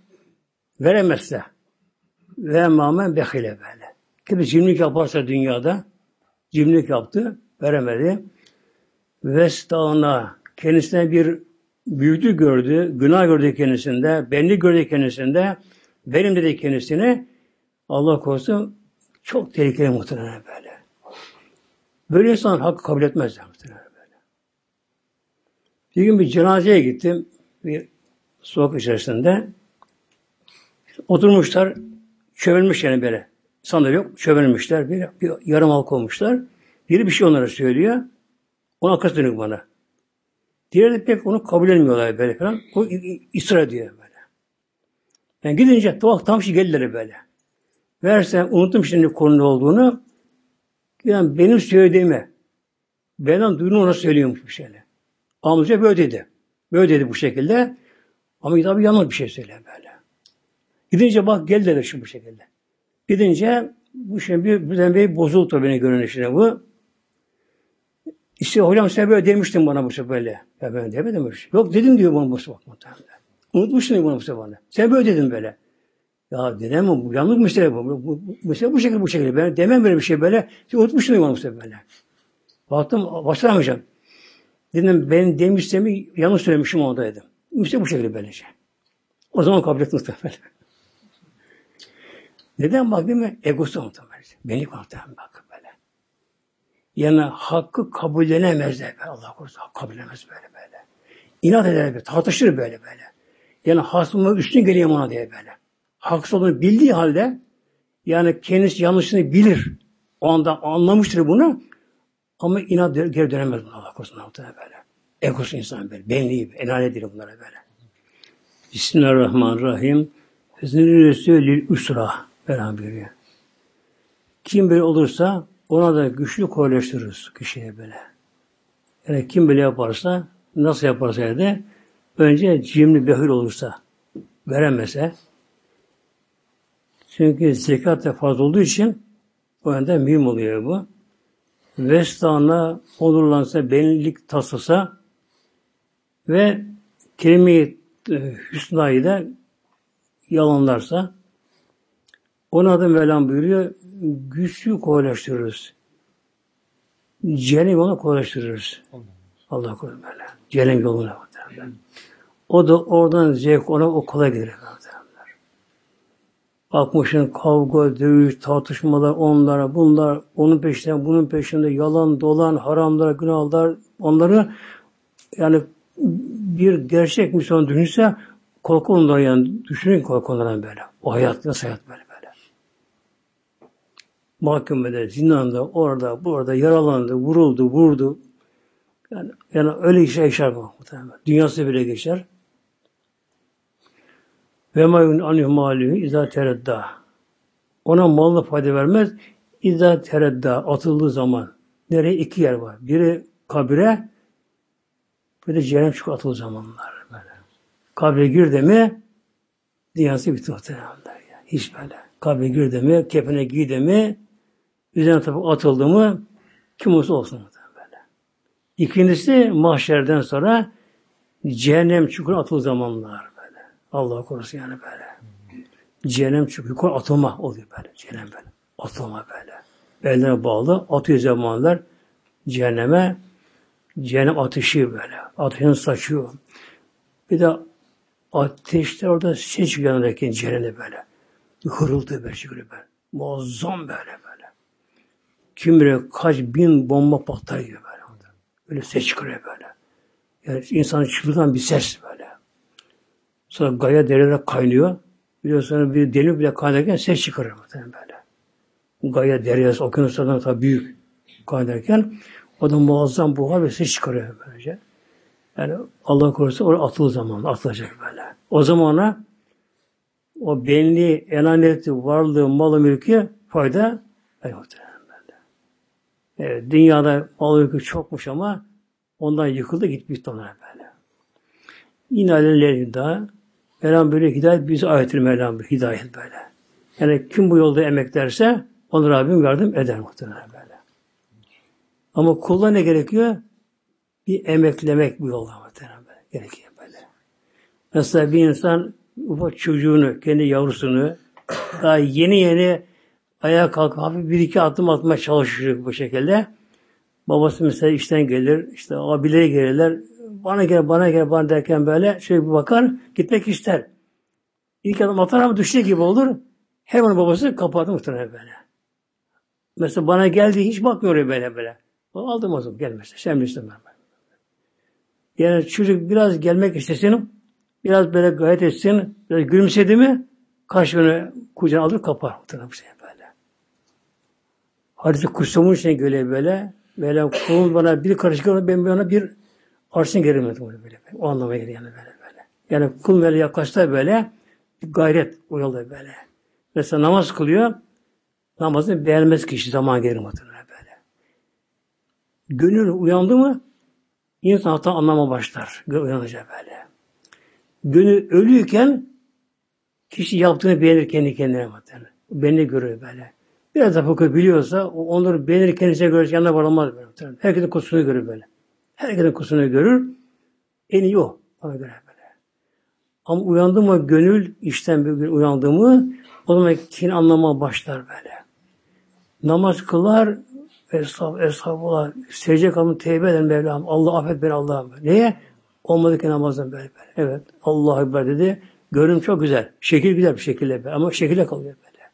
veremezse, ve mamen behile böyle. Kim cimrilik yaparsa dünyada, cimrilik yaptı, veremedi. Vestana, kendisine bir büyüdü gördü, günah gördü kendisinde, benlik gördü kendisinde, benim dedi kendisine, Allah korusun çok tehlikeli muhtemelen böyle. Böyle insan hakkı kabul etmezler muhtemelen böyle. Bir gün bir cenazeye gittim. Bir sokak içerisinde. Oturmuşlar. Çömelmiş yani böyle. Sandalye yok. Çömelmişler. Bir, bir yarım halk olmuşlar. Biri bir şey onlara söylüyor. Ona arkası dönük bana. Diğeri de pek onu kabul etmiyorlar böyle falan. O ısrar ediyor. Yani gidince tam, tam şey geldiler böyle. Versen unuttum şimdi konu olduğunu. Yani benim söylediğimi benden duyduğunu ona söylüyormuş bir şeyle. Amca böyle dedi. Böyle dedi bu şekilde. Ama tabi yanlış bir şey söyle böyle. Gidince bak gel dedi şu bu şekilde. Gidince bu şey bir birden bir bozuldu beni görünüşüne bu. İşte hocam sen böyle demiştin bana bu sefer böyle. Ya ben demedim öyle şey. Yok dedim diyor bana bu sefer. Unutmuşsun diyor bana bu sefer bana. Sen böyle dedin böyle. Ya dedem bu yanlış mesele bu. bu, bu mesele bu şekilde bu şekilde. Ben demem böyle bir şey böyle. Sen unutmuşsun diyor bana bu sefer böyle. Baktım başaramayacağım. Dedim ben demişsem yanlış söylemişim onda dedim. İşte bu şekilde böylece. O zaman kabul ettim muhtemelen. Neden bak değil mi? Egosu muhtemelen. Benlik muhtemelen bak böyle. Yani hakkı kabullenemez de böyle. Allah korusun kabullenemez böyle böyle. İnat eder böyle. Tartışır böyle böyle. Yani hasmıma üstün geleyim ona diye böyle. Haksız olduğunu bildiği halde yani kendisi yanlışını bilir. O anda anlamıştır bunu. Ama inat geri dönemez buna Allah korusun muhtemelen böyle. Egosu insan böyle. Benliği, enaledir bunlara böyle. Bismillahirrahmanirrahim. Hüsnü Resulü Üsra beraber Kim böyle olursa ona da güçlü koyulaştırırız kişiye böyle. Yani kim böyle yaparsa, nasıl yaparsa de önce cimri behül olursa, veremese, çünkü zekat da fazla olduğu için o yönden mühim oluyor bu. Vestana olurlansa, benlik taslasa ve kelime-i e, hüsnayı da yalanlarsa ona da Mevlam buyuruyor güçlü kolaylaştırırız. Cehennem yolunu kolaylaştırırız. Allah korusun böyle. Cehennem yoluna muhtemelen. O da oradan zevk ona o kolay gelir. Bakmışın kavga, dövüş, tartışmalar, onlara, bunlar, onun peşinde, bunun peşinde yalan, dolan, haramlar, günahlar, onları yani bir gerçek Müslüman düşünse korku ondan yani düşünün korku ondan böyle. O hayat nasıl hayat böyle böyle. Mahkemede, zindanda, orada, burada yaralandı, vuruldu, vurdu. Yani, yani öyle işe yaşar bu. Dünyası bile geçer. Ve ma yun anhu malühü izâ teredda. Ona mallı fayda vermez. İzâ teredda atıldığı zaman. Nereye? iki yer var. Biri kabire bir de cehennem çok atıldığı zamanlar. Böyle. Kabre girdi mi dünyası bitti muhtemelenler. Yani. Hiç böyle. Kabre girdi mi, kefene giydi mi, üzerine tabi atıldı mı, kim olsa olsun. İkincisi mahşerden sonra cehennem çukura atıldığı zamanlar. Allah korusun yani böyle. Cehennem çünkü yukarı atılma oluyor böyle. Cehennem böyle. Atılma böyle. Ellerine bağlı. Atıyor zamanlar cehenneme. Cehennem ateşi böyle. Ateşini saçıyor. Bir de ateşte orada ses çıkıyor yanındaki cehenneme böyle. Hırıltı böyle çıkıyor böyle. Muazzam böyle böyle. Kim bilir kaç bin bomba patlar gibi böyle. Böyle ses çıkıyor böyle. Yani insanın çıldıran bir ses böyle. Sonra gaya dereler kaynıyor. Biliyorsunuz bir deli bile kaynarken ses çıkarır muhtemelen böyle. Gaya deresi okyanuslardan tabi büyük kaynarken O da muazzam buhar ve ses çıkarıyor böylece. Yani Allah korusun oraya atılır zaman atılacak böyle. O zamana o benliği, enaniyeti, varlığı, malı, mülkü fayda yok. Evet, dünyada mal mülkü çokmuş ama ondan yıkıldı bitti onlara böyle. Yine alelleri daha Mevlam böyle hidayet bize ayettir Mevlam bir hidayet böyle. Yani kim bu yolda emeklerse onu Rabbim yardım eder muhtemelen böyle. Ama kulda ne gerekiyor? Bir emeklemek bu yolda muhtemelen böyle. Gerekiyor böyle. Mesela bir insan ufak çocuğunu, kendi yavrusunu daha yeni yeni ayağa kalkıp hafif bir iki adım atmaya çalışıyor bu şekilde. Babası mesela işten gelir, işte abileri gelirler, bana gel, bana gel, bana derken böyle şöyle bir bakar, gitmek ister. İlk adım atar ama düştüğü gibi olur. Hemen babası kapatır muhtemelen böyle. Mesela bana geldi hiç bakmıyor böyle böyle. Aldım o zaman gelmezse. Sen istemem ben. Yani çocuk biraz gelmek istesin, biraz böyle gayet etsin, biraz gülümsedi mi, karşına kucağına alır kapar muhtemelen. Hadis-i Kusumun içine göre böyle, böyle kulun bana bir karışık ben bana bir arşın gerilmedi böyle böyle. O anlamaya geliyor yani böyle böyle. Yani kul böyle yaklaşta böyle gayret o yolda böyle. Mesela namaz kılıyor. Namazını beğenmez kişi zaman geri böyle. Gönül uyandı mı insan hatta anlama başlar. Uyanınca böyle. Gönül ölüyken kişi yaptığını beğenir kendi kendine muhtemelen. Beni görüyor böyle. Biraz da fıkıh biliyorsa onları beğenir kendisine göre yanına varılmaz böyle. Herkesin kusurunu görür böyle. Herkesin kusurunu görür. En iyi o. Ona göre böyle. Ama uyandı mı gönül işten bir gün uyandı mı o zaman kin anlamaya başlar böyle. Namaz kılar Estağfurullah, estağfurullah. Secde kalın, tevbe eden Mevlam. Allah affet beni Allah'ım. Neye? Olmadı ki namazdan böyle böyle. Evet. Allah Ekber dedi. Görünüm çok güzel. Şekil güzel bir şekilde. Ama şekilde kalıyor böyle.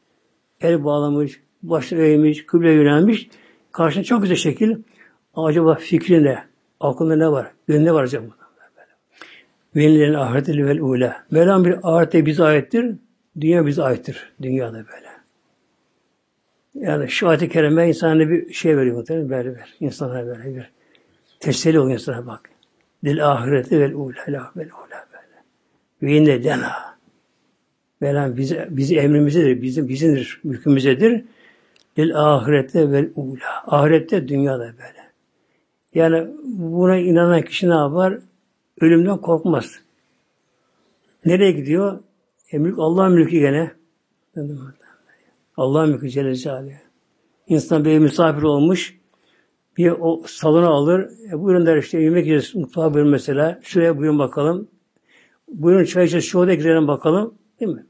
El bağlamış, başını eğmiş, kıble yönelmiş. Karşında çok güzel şekil. Acaba fikrinde, aklında ne var? Gönlünde var acaba? Velilerin ahireti vel ula. Mevlam bir ahirette bize aittir. Dünya bize aittir. Dünyada böyle. Yani şu ayet-i kerime insana bir şey veriyor muhtemelen böyle ver. İnsanlara böyle bir teselli oluyor insana bak. Dil ahireti vel ula la vel ula böyle. Ve yine dena. Mevlam bizi, bizi emrimizdedir, bizim bizimdir, mülkümüzdedir. Dil ahirette vel ula. Ahirette dünyada böyle. Yani buna inanan kişi ne yapar? Ölümden korkmaz. Nereye gidiyor? E, mülk Allah'ın mülkü gene. Allah'ın mülkü Celle Celaluhu. İnsan bir misafir olmuş. Bir o salona alır. E, buyurun der işte yemek yiyeceğiz. Mutfağa buyurun mesela. Şuraya buyurun bakalım. Buyurun çay içeceğiz. Şu odaya girelim bakalım. Değil mi?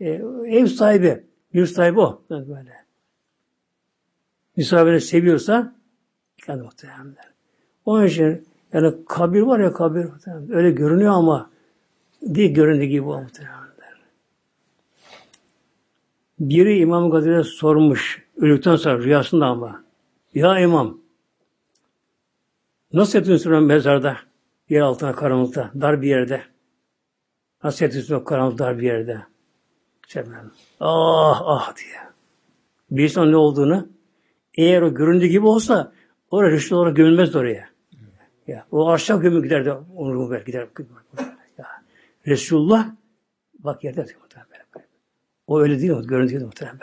E, ev sahibi. Yurt sahibi o. Böyle. Misafirini seviyorsa yani muhtemelen. Onun için yani kabir var ya kabir öyle görünüyor ama değil göründüğü gibi o muhtemelen. Biri İmam Gazali'ye sormuş, öldükten sonra rüyasında ama. Ya İmam, nasıl yatıyorsun mezarda? Yer altına, karanlıkta, dar bir yerde. Nasıl yatıyorsun karanlık, dar bir yerde? Şey ah ah diye. Bilirsin ne olduğunu. Eğer o göründüğü gibi olsa oraya rüştü olarak gömülmez oraya. Ya, o aşağı gömü gider de onu ver gider. Ya. Resulullah bak yerde yatıyor. O öyle değil mi? Görüntü değil muhtemelen.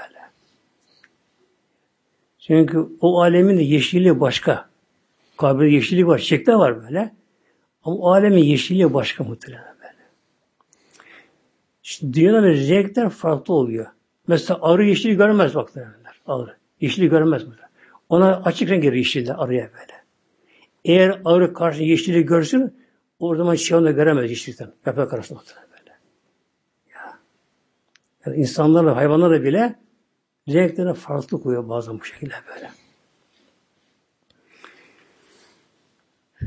Çünkü o alemin de yeşilliği başka. Kabirde yeşilliği var, çiçekler var böyle. Ama o alemin yeşilliği başka muhtemelen böyle. İşte dünyada böyle renkler farklı oluyor. Mesela arı yeşili görmez bak. Arı. Yeşili görmez mi? Ona açık renk gelir yeşilde arıya böyle. Eğer arı karşı yeşili görsün o zaman şey onu göremez yeşilden. Yaprak arasında muhtemelen. Yani insanlarla, hayvanlarla bile renklerine farklı koyuyor bazen bu şekilde böyle.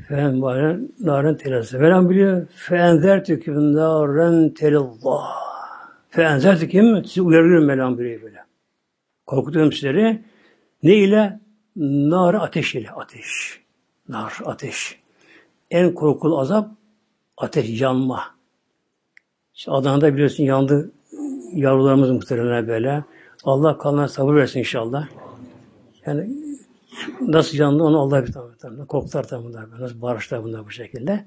Fen bari naren telası. Veren biliyor. Fenzer tüküm naren telallah. Fenzer tüküm sizi uyarıyorum Mevlam biliyor böyle. Korkutuyorum sizleri. Ne ile? Nar ateş ile. Ateş. Nar ateş. En korkulu azap ateş yanma. İşte Adana'da biliyorsun yandı yavrularımız muhtemelen böyle. Allah kalan sabır versin inşallah. Yani nasıl yandı onu Allah bir tabi. Koklar tabi bunlar. Nasıl bağırışlar bunlar bu şekilde.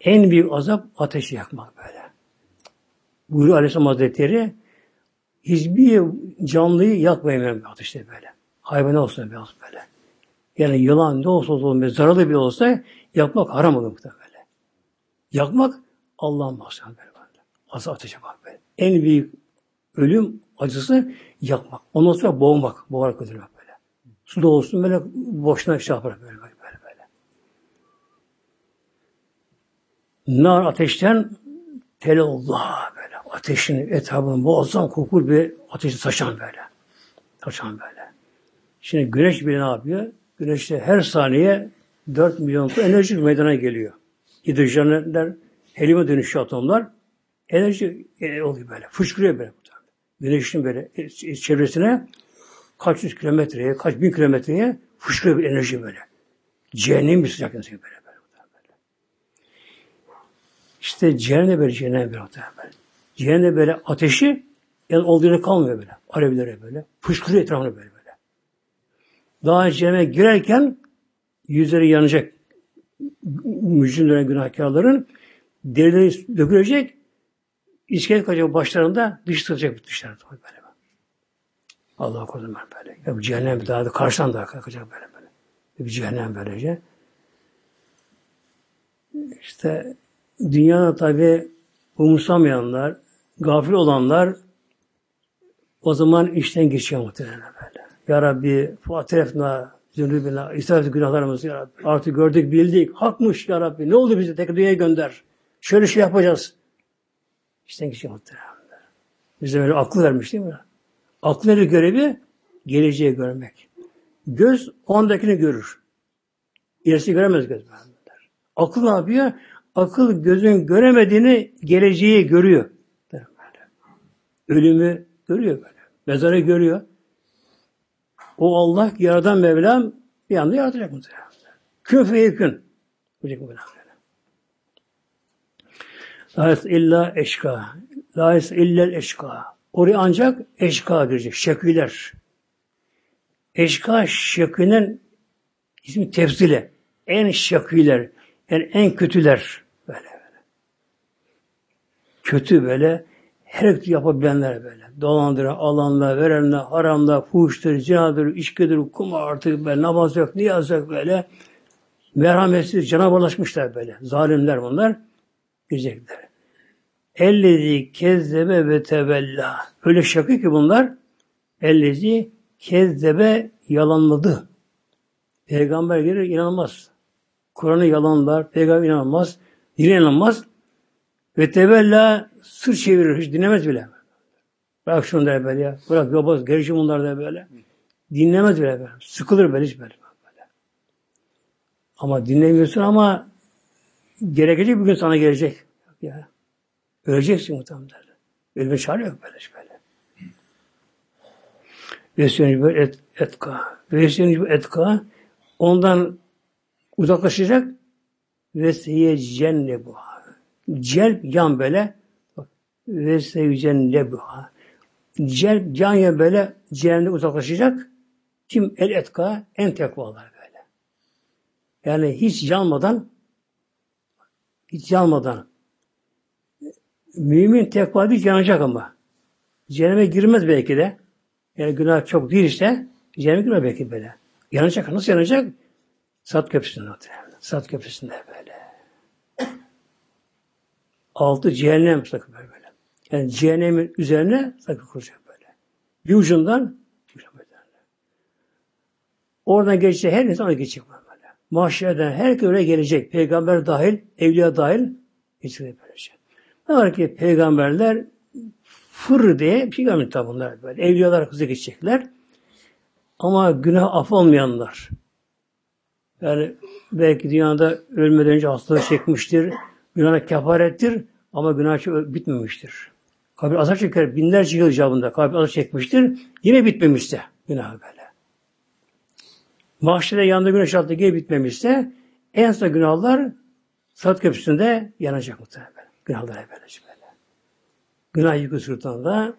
En büyük azap ateşi yakmak böyle. Buyuruyor Aleyhisselam Hazretleri hiçbir canlıyı yakmayın ateşte böyle. Hayvan olsun biraz böyle. Yani yılan ne olsa olsun zararlı bir olsa yakmak haram olur böyle. Yakmak Allah'ın mahsulü böyle. Azı ateşe bak böyle. En büyük ölüm acısı yakmak. Ondan sonra boğmak. Boğarak öldürmek böyle. Suda olsun böyle boşuna şey yapar böyle böyle böyle. Nar ateşten tel Allah böyle. Ateşin etrafını muazzam kokul bir ateşi saçan böyle. Saçan böyle. Şimdi güneş bile ne yapıyor? Güneşte her saniye 4 milyon enerji meydana geliyor. Hidrojenler, helyuma dönüşüyor atomlar. Enerji e, oluyor böyle. Fışkırıyor böyle. Güneşin böyle e, çevresine kaç yüz kilometreye, kaç bin kilometreye fışkırıyor bir enerji böyle. Cehennem bir sıcak böyle, böyle, böyle. İşte cehennem böyle, cehennem böyle. böyle. Cehennem böyle ateşi yani olduğunu kalmıyor böyle. Alevlere böyle. Fışkırıyor etrafına böyle. Daha cehenneme girerken yüzleri yanacak mücrimlerin, günahkarların derileri dökülecek İskelet kaçacak başlarında dış tutacak dışlarında böyle. Allah korusun ben böyle. Ya bu cehennem daha da karşıdan daha kalkacak böyle böyle. Bir cehennem böylece. İşte dünyada tabi umursamayanlar, gafil olanlar o zaman işten geçiyor muhtemelen böyle. Ya Rabbi fatirefna zünübina, israf günahlarımızı ya Rabbi. Artık gördük, bildik. Hakmış ya Rabbi. Ne oldu bize? Tekrar dünyaya gönder. Şöyle şey yapacağız. İşten geçiyor muhtemelen. Bize böyle aklı vermiş değil mi? Aklı verir görevi geleceği görmek. Göz ondakini görür. İlerisi göremez göz. Akıl ne yapıyor? Akıl gözün göremediğini geleceği görüyor. Böyle. Ölümü görüyor böyle. Mezarı görüyor. O Allah yaradan Mevlam bir anda yaratacak muhtemelen. Kün feyekün. Olacak muhtemelen. La illa eşka. La illel eşka. Oraya ancak eşka girecek. Şeküler. Eşka şekünen ismi tefsile. En şeküler. Yani en kötüler. Böyle böyle. Kötü böyle her yapabilenler böyle. Dolandıran, alanlar, verenler, haramlar, fuhuştur, zinadır, içkidir, kumar artık böyle, namaz yok, niyaz yok böyle. Merhametsiz, canavarlaşmışlar böyle. Zalimler bunlar. Girecekler. Ellezi kezzebe ve tevella. Öyle şaka ki bunlar. Ellezi kezzebe yalanladı. Peygamber gelir inanmaz. Kur'an'ı yalanlar, peygamber inanmaz. Yine inanmaz. Ve tevella sır çevirir. Hiç dinlemez bile. Bırak şunu der böyle ya. Bırak yobaz, gerişim bunlar da böyle. Dinlemez bile böyle. Sıkılır böyle hiç böyle. böyle. Ama dinlemiyorsun ama gerekecek bir gün sana gelecek. Ya. Öleceksin muhtemelen. Ölme çare yok böyle böyle. Vesiyonu böyle et, etka. Vesiyonu etka. Ondan uzaklaşacak. Vesiye cennebu. Celp yan böyle. Vesiye cennebu. Celp can ya böyle cehennemde uzaklaşacak. Kim el etka en tekvalar böyle. Yani hiç yanmadan hiç yanmadan Mümin tekva bir yanacak ama. Cehenneme girmez belki de. Yani günah çok değil işte. Cehenneme girmez belki böyle. Yanacak. Nasıl yanacak? Sat köprüsünde. Sat köprüsünde böyle. Altı cehennem sakın böyle. böyle. Yani cehennemin üzerine sakın kuracak böyle. Bir ucundan Oradan geçecek her insan geçecek böyle. Mahşerden herkes oraya gelecek. Peygamber dahil, evliya dahil geçecek böylece. Ne var ki peygamberler fır diye bir şey bunlar böyle. Evliyalar hızlı geçecekler. Ama günah af olmayanlar. Yani belki dünyada ölmeden önce hastalık çekmiştir. Günah kefarettir ama günah bitmemiştir. Kabir azar çeker. Binlerce yıl icabında kabir azar çekmiştir. Yine bitmemişse günah böyle. Mahşere yanında güneş altında geri bitmemişse en son günahlar Sırat köprüsünde yanacak muhtemelen. Günahlara böylece böyle. Günah yükü sırtında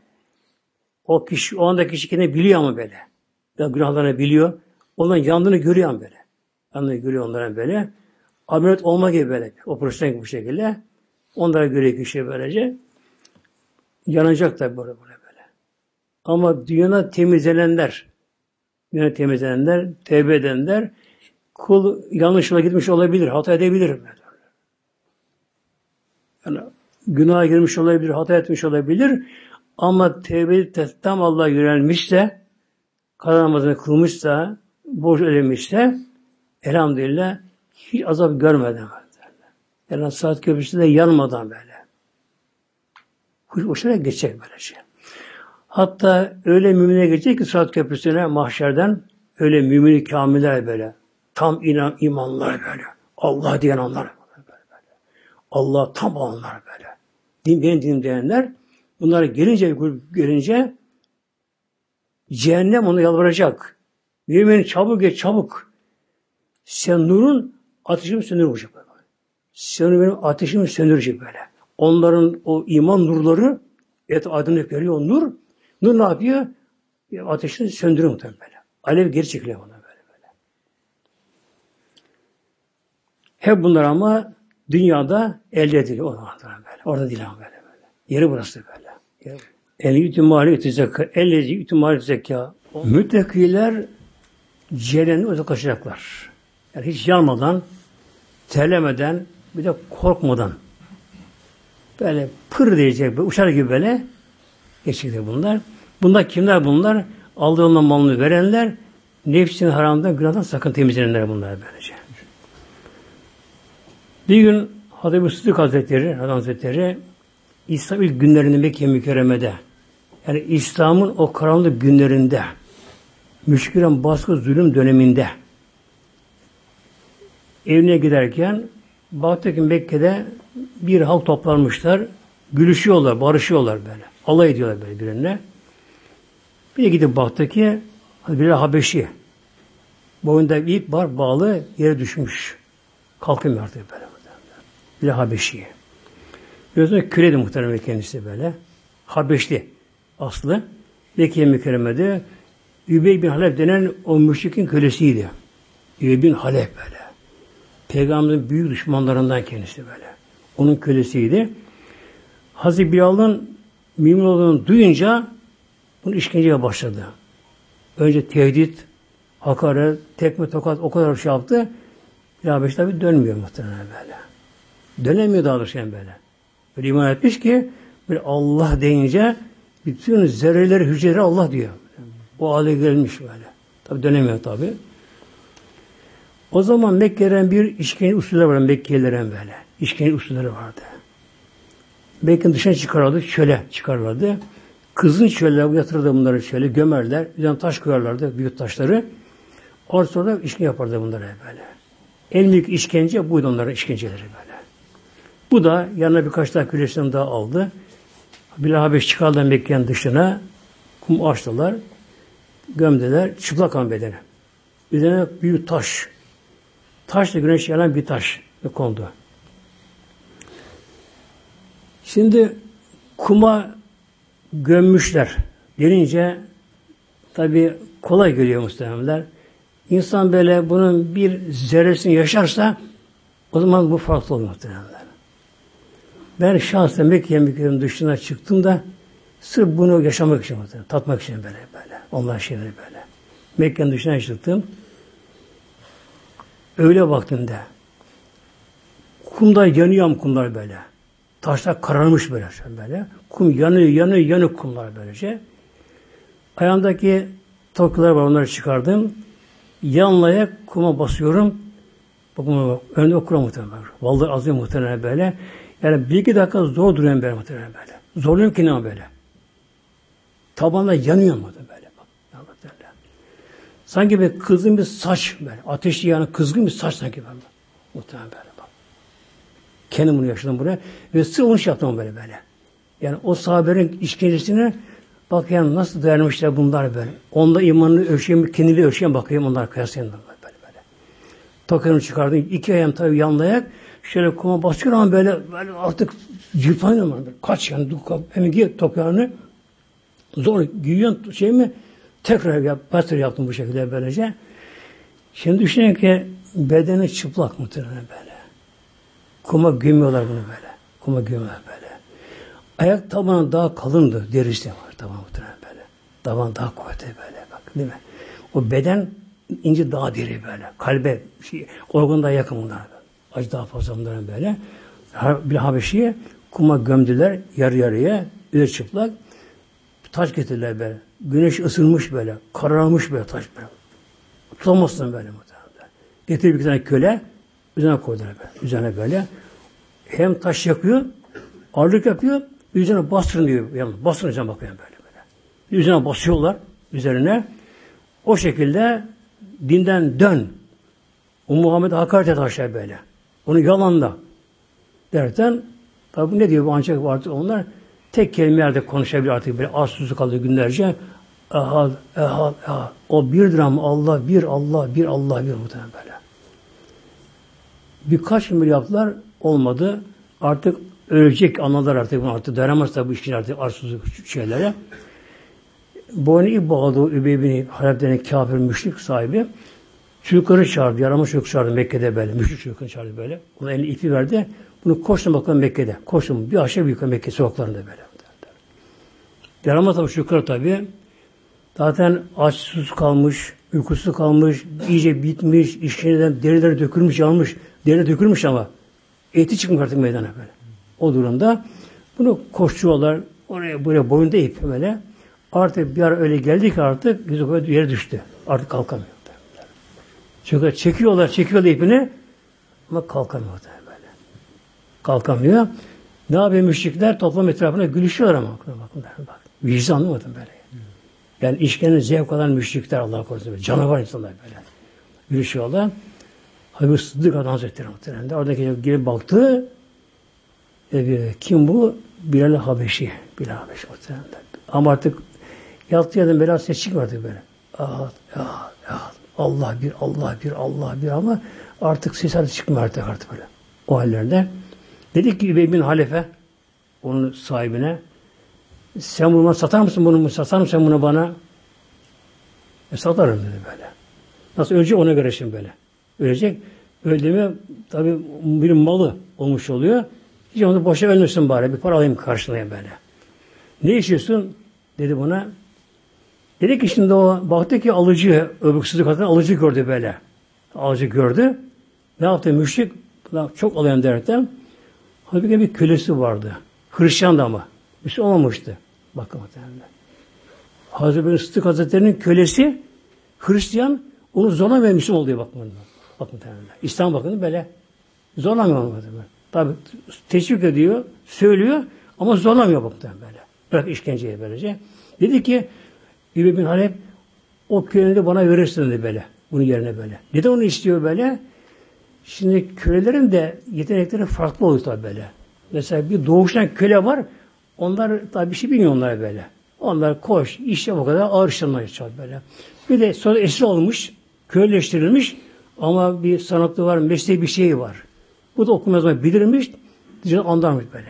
o kişi, o anda kişi kendini biliyor ama böyle. Ya günahlarını biliyor. Onların yandığını görüyor böyle. Yandığını görüyor onların böyle. Ameliyat olma gibi böyle. Operasyon gibi bu şekilde. Onlara göre kişi böylece. Yanacak tabi böyle böyle böyle. Ama dünyada temizlenenler, dünyada temizlenenler, tevbe edenler, kul yanlışla gitmiş olabilir, hata edebilir. Yani günaha girmiş olabilir, hata etmiş olabilir. Ama tevbe tam Allah'a yönelmişse, kaza namazını kılmışsa, borç ödemişse, elhamdülillah hiç azap görmeden. Yani saat köprüsü de yanmadan böyle. Kuş uçlara geçecek böyle şey. Hatta öyle mümine geçecek ki saat köprüsüne mahşerden öyle mümini kamiller böyle. Tam inan, imanlar böyle. Allah diyen onlar böyle. Allah tam olanlar böyle. Din, benim dinim diyenler bunlar gelince gelince cehennem onu yalvaracak. Mümin çabuk geç çabuk. Sen nurun ateşimi söndürmeyecek. Sen benim ateşimi söndürecek böyle. Onların o iman nurları et aydınlık veriyor o nur. Nur ne yapıyor? Ateşini söndürüyor muhtemelen böyle. Alev geri çekiliyor ona böyle böyle. Hep bunlar ama dünyada elde ediliyor onlardan böyle. Orada değil ama böyle böyle. Yeri burası böyle. El yutü mali yutü zeka. El yutü mali zeka. Müttakiler cehennemden uzaklaşacaklar. Yani hiç yanmadan, terlemeden, bir de korkmadan böyle pır diyecek, böyle, uçar gibi böyle geçecekler bunlar. Bunlar kimler bunlar? Aldığı ondan malını verenler, nefsini haramdan, günahdan sakın temizlenenler bunlar böylece. Bir gün Hazreti Sıddık Hazretleri, Hazretleri İslam ilk günlerinde Mekke mükerremede yani İslam'ın o karanlık günlerinde müşkilen baskı zulüm döneminde evine giderken baktı ki Mekke'de bir halk toplanmışlar. Gülüşüyorlar, barışıyorlar böyle. Alay ediyorlar böyle birine. Bir de gidip baktı bir Habeşi. Boyunda bir ip var bağlı yere düşmüş. Kalkmıyor artık böyle. Bir Habeşi. Gözüne küredi muhtemelen kendisi böyle. Habeşli aslı. Mekke'ye mükerremede Übey bin Halep denen o müşrikin kölesiydi. Übey bin Halep böyle. Peygamberin büyük düşmanlarından kendisi böyle. Onun kölesiydi. Hazreti Bilal'ın mümin olduğunu duyunca bunu işkenceye başladı. Önce tehdit, hakaret, tekme tokat o kadar şey yaptı. Bilal Beş tabi dönmüyor muhtemelen böyle. Dönemiyor daha doğrusu yani böyle. Böyle iman etmiş ki böyle Allah deyince bütün zerreleri, hücreleri Allah diyor. O hale gelmiş böyle. Tabi dönemiyor tabi. O zaman Mekke'den bir işkence usulleri var Mekkelilerin böyle. İşkence usulleri vardı. Mekke'nin dışına çıkarlardı, çöle çıkarlardı. Kızın çölle yatırırdı bunları çöle, gömerler. Üzerine taş koyarlardı, büyük taşları. Ondan sonra işkence yapardı bunları böyle. En büyük işkence buydu onların işkenceleri böyle. Bu da yanına birkaç daha kölesinden daha aldı. Bilal Habeş çıkardı Mekke'nin dışına. Kum açtılar. Gömdüler. Çıplak kan bedeni. Üzerine büyük taş Taşla güneş yanan bir taş kondu. Şimdi kuma gömmüşler. Gelince tabi kolay geliyor muhtemelenler. İnsan böyle bunun bir zerresini yaşarsa o zaman bu farklı olur muhtemelenler. Ben şahsen Mekke Mekke'nin dışına çıktım da sırf bunu yaşamak için, tatmak için böyle böyle. Onlar şeyleri böyle. Mekke'nin dışına çıktım. Öyle vaktinde. Kumda yanıyor kumlar böyle. Taşlar kararmış böyle. böyle. Kum yanıyor, yanıyor, yanıyor kumlar böylece. Ayağımdaki toklar var onları çıkardım. Yanlaya kuma basıyorum. Bakın bak, önde okuram muhtemelen. Vallahi azim muhtemelen böyle. Yani bir iki dakika zor duruyorum böyle muhtemelen böyle. Zorluyorum ki ne böyle. Tabanda yanıyor böyle. Sanki bir kızgın bir saç böyle. Ateşli yani kızgın bir saç sanki böyle. Muhtemelen böyle bak. Kendim bunu yaşadım buraya. Ve sırf onu şey yaptım böyle böyle. Yani o sahabenin işkencesine bak yani nasıl dayanmışlar bunlar böyle. Onda imanını ölçeyim, kendini ölçeyim bakayım onlar kıyaslayayım böyle böyle. Tokanı çıkardım. iki ayağım tabii yanlayak. Şöyle kuma basıyor ama böyle, böyle artık yırtanıyorum. Kaç yani. Hemen giy tokanı. Zor giyiyorsun şey mi? Tekrar yap, tekrar yaptım bu şekilde böylece. Şimdi düşünün ki bedeni çıplak muhtemelen böyle. Kuma gömüyorlar bunu böyle. Kuma gömüyorlar böyle. Ayak tabanı daha kalındı. Derisi var taban muhtemelen böyle. Taban daha kuvvetli böyle. Bak değil mi? O beden ince daha diri böyle. Kalbe, şey, organ daha yakın bunlar. Acı daha fazla bunların böyle. Bir Habeşi'ye kuma gömdüler yarı yarıya. Üzeri çıplak. Taş getirdiler böyle. Güneş ısınmış böyle. Kararmış böyle taş böyle. Tutamazsın böyle muhtemelen. Getirip bir tane köle üzerine koydular böyle. Üzerine böyle. Hem taş yakıyor, ağırlık yapıyor, üzerine bastırın diyor. Yani bastırın üzerine bakıyor böyle böyle. Üzerine basıyorlar üzerine. O şekilde dinden dön. O Muhammed hakaret et aşağı böyle. Onu yalanla. Derken tabi ne diyor bu ancak artık onlar tek kelimelerde konuşabilir artık böyle az susuz kalıyor günlerce. Ehad, ehad, ehad. O bir dram Allah, bir Allah, bir Allah, bir muhtemelen böyle. Birkaç ömür olmadı. Artık ölecek anladılar artık bunu artık dayanamaz bu işin artık arsızlık şeylere. Boynu bağladı Übey bin Halep kafir müşrik sahibi. Çocukları çağırdı, yaramış çocuk çağırdı Mekke'de böyle. Müşrik çocukları çağırdı böyle. Ona elini ipi verdi. Bunu koştum bakalım Mekke'de. Koştum bir aşağı bir yukarı Mekke sokaklarında böyle. Yaramaz tabi çocuklar tabi. Zaten açsız kalmış, uykusuz kalmış, iyice bitmiş, işkenden derileri dökülmüş, yanmış. Deri dökülmüş ama eti çıkmış artık meydana böyle. O durumda bunu koşuyorlar. Oraya böyle boyunda ip böyle. Artık bir ara öyle geldi ki artık yüzü koydu yere düştü. Artık kalkamıyor. Çünkü çekiyorlar, çekiyorlar ipini ama kalkamıyor böyle. Kalkamıyor. Ne yapıyor müşrikler? Toplam etrafına gülüşüyorlar ama. Bakın, bak. Vicdan anlamadım böyle. Yani işkence zevk alan müşrikler Allah korusun. Canavar insanlar böyle. Gülüşüyorlar. Habib Sıddık Adam Hazretleri muhtemelen. Oradaki gelip baktı. E, kim bu? Bilal Habeşi. Bilal Habeşi muhtemelen. Ama artık yattığı yerden böyle ses çıkmadı böyle. Ahad, ahad, ahad. Allah bir, Allah bir, Allah bir ama artık ses artık çıkmıyor artık, artık böyle. O hallerde. Dedik ki Übey bin Halefe onun sahibine sen bunu satar mısın bunu? Satar mısın bunu bana? E satarım dedi böyle. Nasıl önce ona göre şimdi böyle. Ölecek. Öldüğümü tabi bir malı olmuş oluyor. Hiç onu boşa ölmesin bari. Bir para alayım karşılaya böyle. Ne istiyorsun? Dedi buna. Dedi ki şimdi o baktı ki alıcı, öbüksüzlük kadın alıcı gördü böyle. Alıcı gördü. Ne yaptı müşrik? Çok alayım derken halbuki bir kölesi vardı. Hristiyan da ama. Müslüman olmamıştı. Bakın muhtemelen. Hazreti Sıddık Hazretleri'nin kölesi Hristiyan onu zorla ve Müslüman oluyor bakın. Bakın muhtemelen. İslam bakın böyle zorlamıyor muhtemelen. Tabi teşvik ediyor, söylüyor ama zorlamıyor bakın böyle. Bırak işkenceye böylece. Dedi ki İbni bin Halep o köleni bana verirsin dedi böyle. Bunun yerine böyle. Neden onu istiyor böyle? Şimdi kölelerin de yetenekleri farklı oluyor tabi böyle. Mesela bir doğuştan köle var. Onlar tabi bir şey bilmiyor onlar böyle. Onlar koş, işte o kadar ağır işlemler böyle. Bir de sonra esir olmuş, köleleştirilmiş ama bir sanatı var, mesleği bir şeyi var. Bu da okuma yazmayı bilirmiş, diyeceğini anlarmış böyle.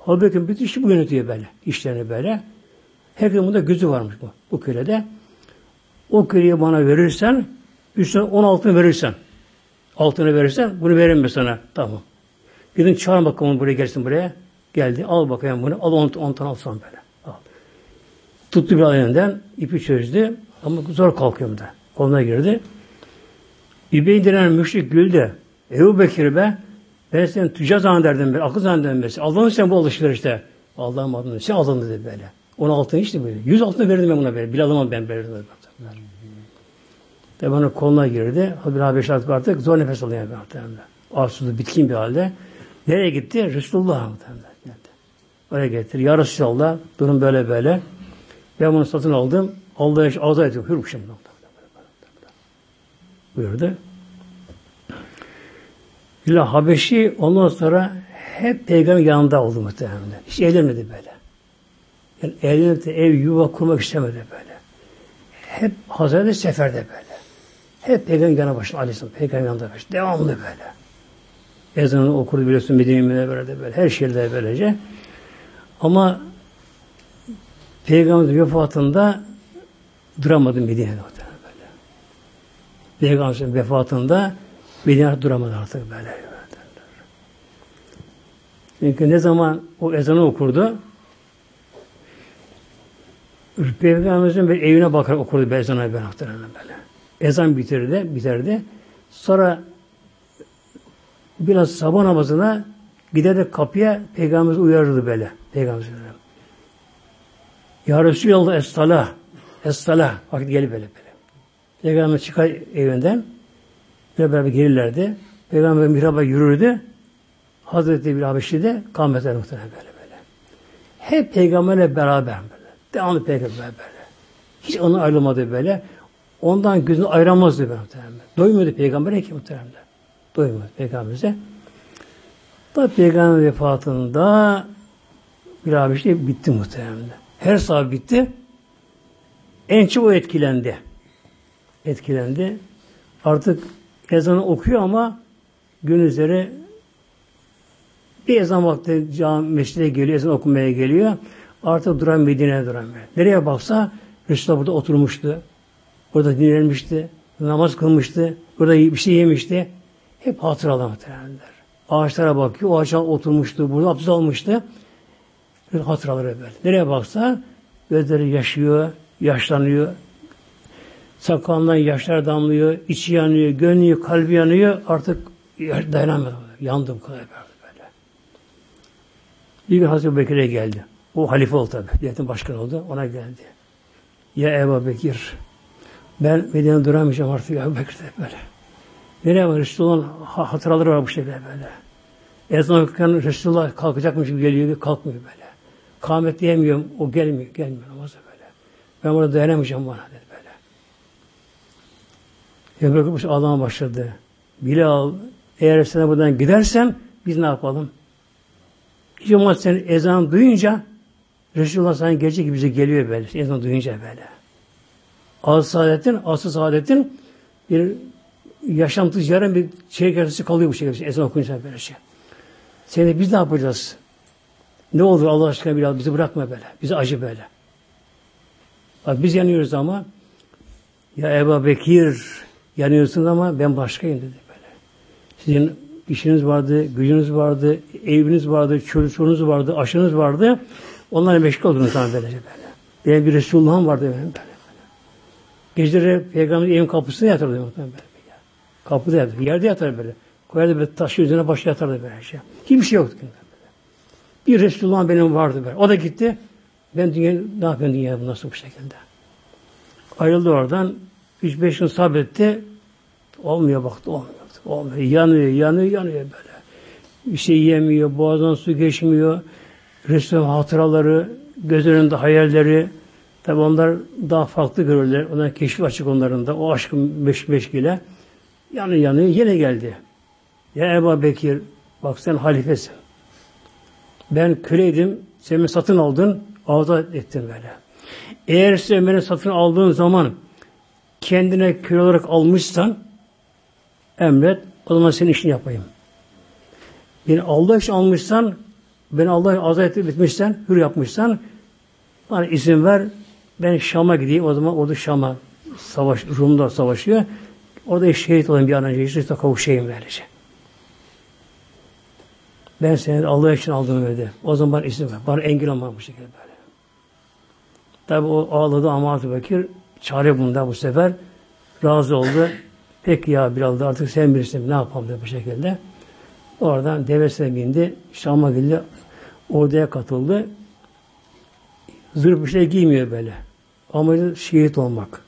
Halbuki bütün işi bu yönetiyor böyle, işlerini böyle. Herkesin bunda gözü varmış bu, bu kölede. O köleyi bana verirsen, üstüne on altını verirsen, altını verirsen, bunu veririm mi sana? Tamam. Gidin çağırın bakalım buraya gelsin buraya. Geldi. Al bakayım bunu. Al on, on tane alsan böyle. Al. Tuttu bir elinden. ipi çözdü. Ama zor kalkıyor da. Koluna girdi. İbeyi denen müşrik güldü. Ebu Bekir be ben seni tüccar zannederdim böyle. Akıl zannederdim böyle. Allah'ın sen bu alışverişte. Allah'ım adını sen aldın dedi böyle. On altın işte böyle. Yüz altın verdim ben buna böyle. Bir alamam ben verirdim. Tabi bana koluna girdi. Bir haber şart artık zor nefes alıyor. Arsızlı bitkin bir halde. Nereye gitti? Resulullah muhtemelen. Oraya getir. Ya Resulallah durum böyle böyle. Ben bunu satın aldım. Allah'a azat ediyorum. Hürmüşüm. Buyurdu. İlla Habeşi ondan sonra hep peygamber yanında oldu muhtemelen. Hiç evlenmedi böyle. Yani evlenip de ev yuva kurmak istemedi böyle. Hep Hazreti Sefer'de böyle. Hep peygamber yanı başında aleyhisselam. Peygamber yanında başında. Devamlı böyle. Ezanı okurdu biliyorsun Medine'ye böyle böyle. Her şeyde böylece. Ama Peygamber vefatında duramadı Medine'de böyle. Peygamberimizin vefatında Medine duramadı artık böyle. Çünkü ne zaman o ezanı okurdu Peygamberimizin bir evine bakar okurdu ezanı ben böyle. Ezan bitirdi, biterdi. Sonra biraz sabah namazına giderdi kapıya Peygamberimiz uyarırdı böyle. Peygamberimiz Ya Resulallah es-salah. Vakit gelip böyle böyle. Peygamber çıkar evinden. Beraber gelirlerdi. Peygamber mihraba yürürdü. Hazreti bir Habeşi de kâmetler muhtemelen böyle böyle. Hep peygamberle beraber böyle. Devamlı peygamber böyle. Hiç onu ayrılmadı böyle. Ondan gözünü ayıramazdı muhtemelen. Doymuyordu peygambere ki muhtemelen. Doymuyordu peygamberimize. Da peygamber vefatında bir abi şey bitti muhtemelen. Her saat bitti. En çok o etkilendi. Etkilendi. Artık ezanı okuyor ama gün üzeri bir ezan vakti cami mescide geliyor, ezan okumaya geliyor. Artık duran Medine'ye duran. Nereye baksa Resulullah burada oturmuştu. Burada dinlenmişti. Namaz kılmıştı. Burada bir şey yemişti. Hep hatıralar muhtemelenler. Ağaçlara bakıyor. O ağaçlar oturmuştu. Burada abdest almıştı. Böyle hatıraları böyle. Nereye baksa gözleri yaşıyor, yaşlanıyor. Sakalından yaşlar damlıyor, içi yanıyor, gönlü, kalbi yanıyor. Artık dayanamadım. Yandım kadar böyle. Bir gün Hazreti Bekir'e geldi. O halife oldu tabi. Devletin başkanı oldu. Ona geldi. Ya Ebu Bekir ben Medine'de duramayacağım artık Ebu Bekir de böyle. Nereye var? Resulullah'ın hatıraları var bu şekilde böyle. Ezan okurken Resulullah kalkacakmış gibi geliyor, kalkmıyor böyle. Kâhmet diyemiyorum, o gelmiyor, gelmiyor namazı böyle. Ben burada dayanamayacağım bana dedi böyle. Ebu Bekir ağlamaya başladı. Bilal, eğer sen buradan gidersen biz ne yapalım? Hiç olmaz sen ezan duyunca Resulullah sana gelecek bize geliyor böyle. Ezan duyunca böyle. Az saadetin, asıl saadetin bir yaşantı yarın bir şey kalıyor bu şekilde. Ezan okuyunca böyle şey. Seni biz ne yapacağız? Ne olur Allah aşkına biraz bizi bırakma böyle. Bizi acı böyle. Bak biz yanıyoruz ama ya Ebu Bekir yanıyorsunuz ama ben başkayım dedi böyle. Sizin işiniz vardı, gücünüz vardı, eviniz vardı, çocuğunuz vardı, aşınız vardı. Onlara meşgul oldunuz zaman böylece böyle. Benim bir Resulullah'ım vardı benim böyle. Geceleri Peygamber evin kapısına yatırdı muhtemelen böyle. Kapıda yatırdı. Yerde yatar böyle. Koyardı böyle taşı üzerine başı yatardı böyle şey. Hiçbir şey yoktu. Böyle. Bir Resulullah benim vardı böyle. O da gitti. Ben dünya, ne yapayım dünya nasıl bu şekilde? Ayrıldı oradan. 3-5 gün sabretti. Olmuyor baktı. Olmuyor. Olmuyor. Yanıyor, yanıyor, yanıyor böyle. Bir şey yemiyor. Boğazdan su geçmiyor. Resulullah hatıraları, göz önünde hayalleri, tabi onlar daha farklı görürler. Onlar keşif açık onların da. O aşkın meş meşgile. Yanı yanıyor. Yine geldi. Ya Ebu Bekir, bak sen halifesin. Ben köleydim, sen beni satın aldın, azat ettin böyle. Eğer sen beni satın aldığın zaman kendine köle olarak almışsan emret, o zaman senin işini yapayım. Beni Allah için almışsan Beni Allah azat etmişsen, hür yapmışsan bana izin ver. Ben Şam'a gideyim. O zaman orada Şam'a savaş, Rum'da savaşıyor. Orada şehit olayım bir an önce. İşte kavuşayım böylece. Ben seni Allah için aldım dedi. O zaman bana izin ver. Bana engel olma bu şekilde böyle. Tabi o ağladı ama Hazreti Bekir çare bunda bu sefer razı oldu. Peki ya biraz da artık sen bilirsin ne yapalım dedi bu şekilde. Oradan devesine bindi. Şam'a gitti. Orduya katıldı. Zırh bir şey giymiyor böyle. Amacı şehit olmak.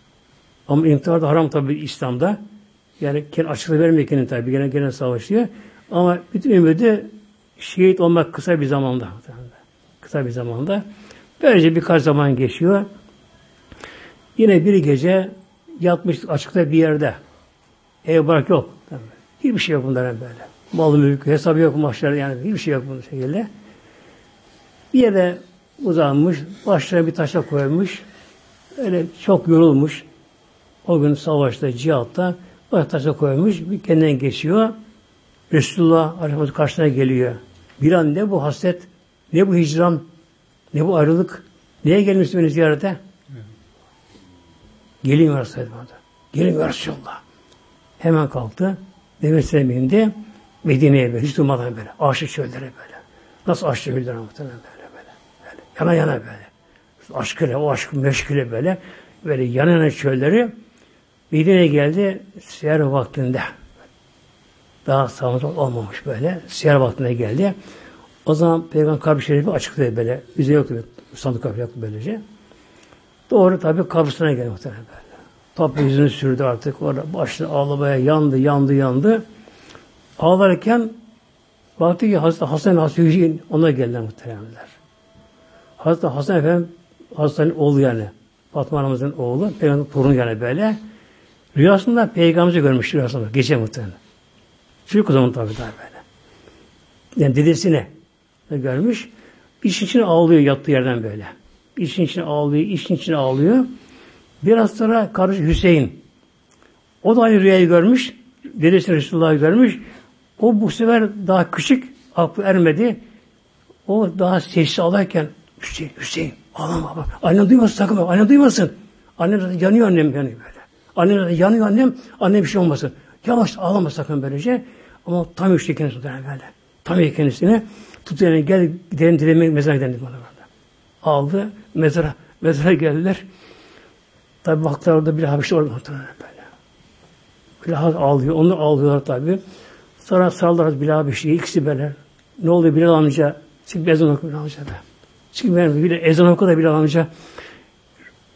Ama intihar da haram tabi İslam'da. Yani kendi açıklığı vermiyor kendini tabi. Gene gene savaşıyor. Ama bütün ümidi şehit olmak kısa bir zamanda. Kısa bir zamanda. Böylece birkaç zaman geçiyor. Yine bir gece yatmış açıkta bir yerde. Ev bırak yok. Hiçbir şey yok bunların böyle. Mal mülk, hesabı yok maaşlar yani hiçbir şey yok bunun şekilde. Bir yere uzanmış, başına bir taşa koymuş. Öyle çok yorulmuş. O gün savaşta, cihatta başına taşa koymuş. Bir kendinden geçiyor. Resulullah Aleyhisselam karşısına geliyor. Bir an ne bu hasret, ne bu hicran, ne bu ayrılık. Neye gelmişsin beni ziyarete? Gelin ya Resulullah. Gelin ya Resulullah. Hemen kalktı. Devesine bindi. Medine'ye böyle. Hiç durmadan böyle. Aşık çöllere böyle. Nasıl aşık çöllere muhtemelen böyle. Yana yana böyle. Aşkıyla, o aşkın meşgule böyle. Böyle yana yana çölleri. Medine'ye geldi. Siyer vaktinde. Daha sağlıklı olmamış böyle. Siyer vaktinde geldi. O zaman Peygamber kabri şerifi açıkladı böyle. Yüzey yoktu. Sandık kabri yoktu böylece. Doğru tabi kabristana geldi muhtemelen böyle. Tabi yüzünü sürdü artık. Orada başladı ağlamaya yandı, yandı, yandı. Ağlarken baktı ki Hazreti Hasan Hazreti Hüseyin ona geldiler muhtemelenler. Hazreti Hasan Efendim Hasan'ın oğlu yani. Fatma Anamızın oğlu. Peygamber torunu yani böyle. Rüyasında Peygamber'i görmüş rüyasında. Gece muhtemelen. Çocuk o zaman tabi daha böyle. Yani dedesine görmüş. İşin içine ağlıyor yattığı yerden böyle. İşin içine ağlıyor, işin içine ağlıyor. Biraz sonra kardeş Hüseyin. O da aynı rüyayı görmüş. Dedesi Resulullah'ı görmüş. O bu sefer daha küçük, aklı ermedi. O daha sessiz ağlarken Hüseyin, Hüseyin ağlama bak. Annem duymasın sakın bak. Annem duymasın. Annem zaten yanıyor annem yanıyor böyle. Annem zaten yanıyor annem. Annem bir şey olmasın. Yavaş ağlama sakın böylece. Ama tam üçte kendisi böyle. Tam kendisine tutuyor gel gidelim dilemek mezara gidelim bana böyle. Aldı mezara. Mezara geldiler. Tabi baktılar orada bir Habeşli orada muhtemelen böyle. Bilal ağlıyor. Onu ağlıyorlar tabi. Sonra sarıldılar Bilal Habeşli'ye. ikisi böyle. Ne oldu Bilal amca? Çık bir ezan oku Bilal amca da. Çık ben bile ezan oku da Bilal amca.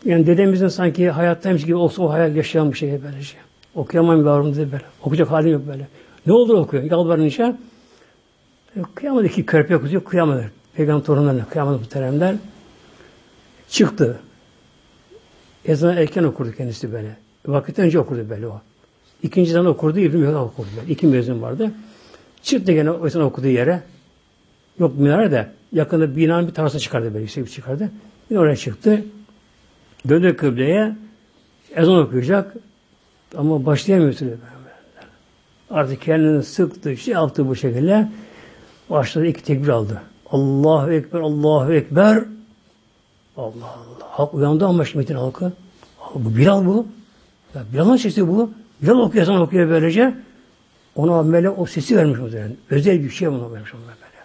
Yani dedemizin sanki hayattaymış gibi olsa o hayal yaşayan bir şey böylece. Okuyamam yavrum dedi böyle. Okuyacak halim yok böyle. Ne oldu okuyor? Yalvarınca kıyamadı iki körpe okuyor. Kıyamadı. Peygamber torunlarına kıyamadı muhteremler. Çıktı. Ezan erken okurdu kendisi böyle. Vakit önce okurdu böyle o. İkinci zaman okurdu, İbn Mehmet okurdu böyle. İki mezun vardı. Çıktı gene o ezan okuduğu yere. Yok minare de yakında binanın bir tarafına çıkardı böyle yüksek bir çıkardı. Yine oraya çıktı. Döndü kıbleye. Ezan okuyacak. Ama başlayamıyor türlü. Artık kendini sıktı, şey yaptı bu şekilde. Başladı iki tekbir aldı. Allahu Ekber, Allahu Ekber. Allah Allah. Halk uyandı ama Metin halkı. Bu Bilal bu. Ya Bilal'ın sesi bu. Bilal okuyor, sana okuyor böylece. Ona böyle o sesi vermiş o zaman. Özel bir şey ona vermiş ona böyle.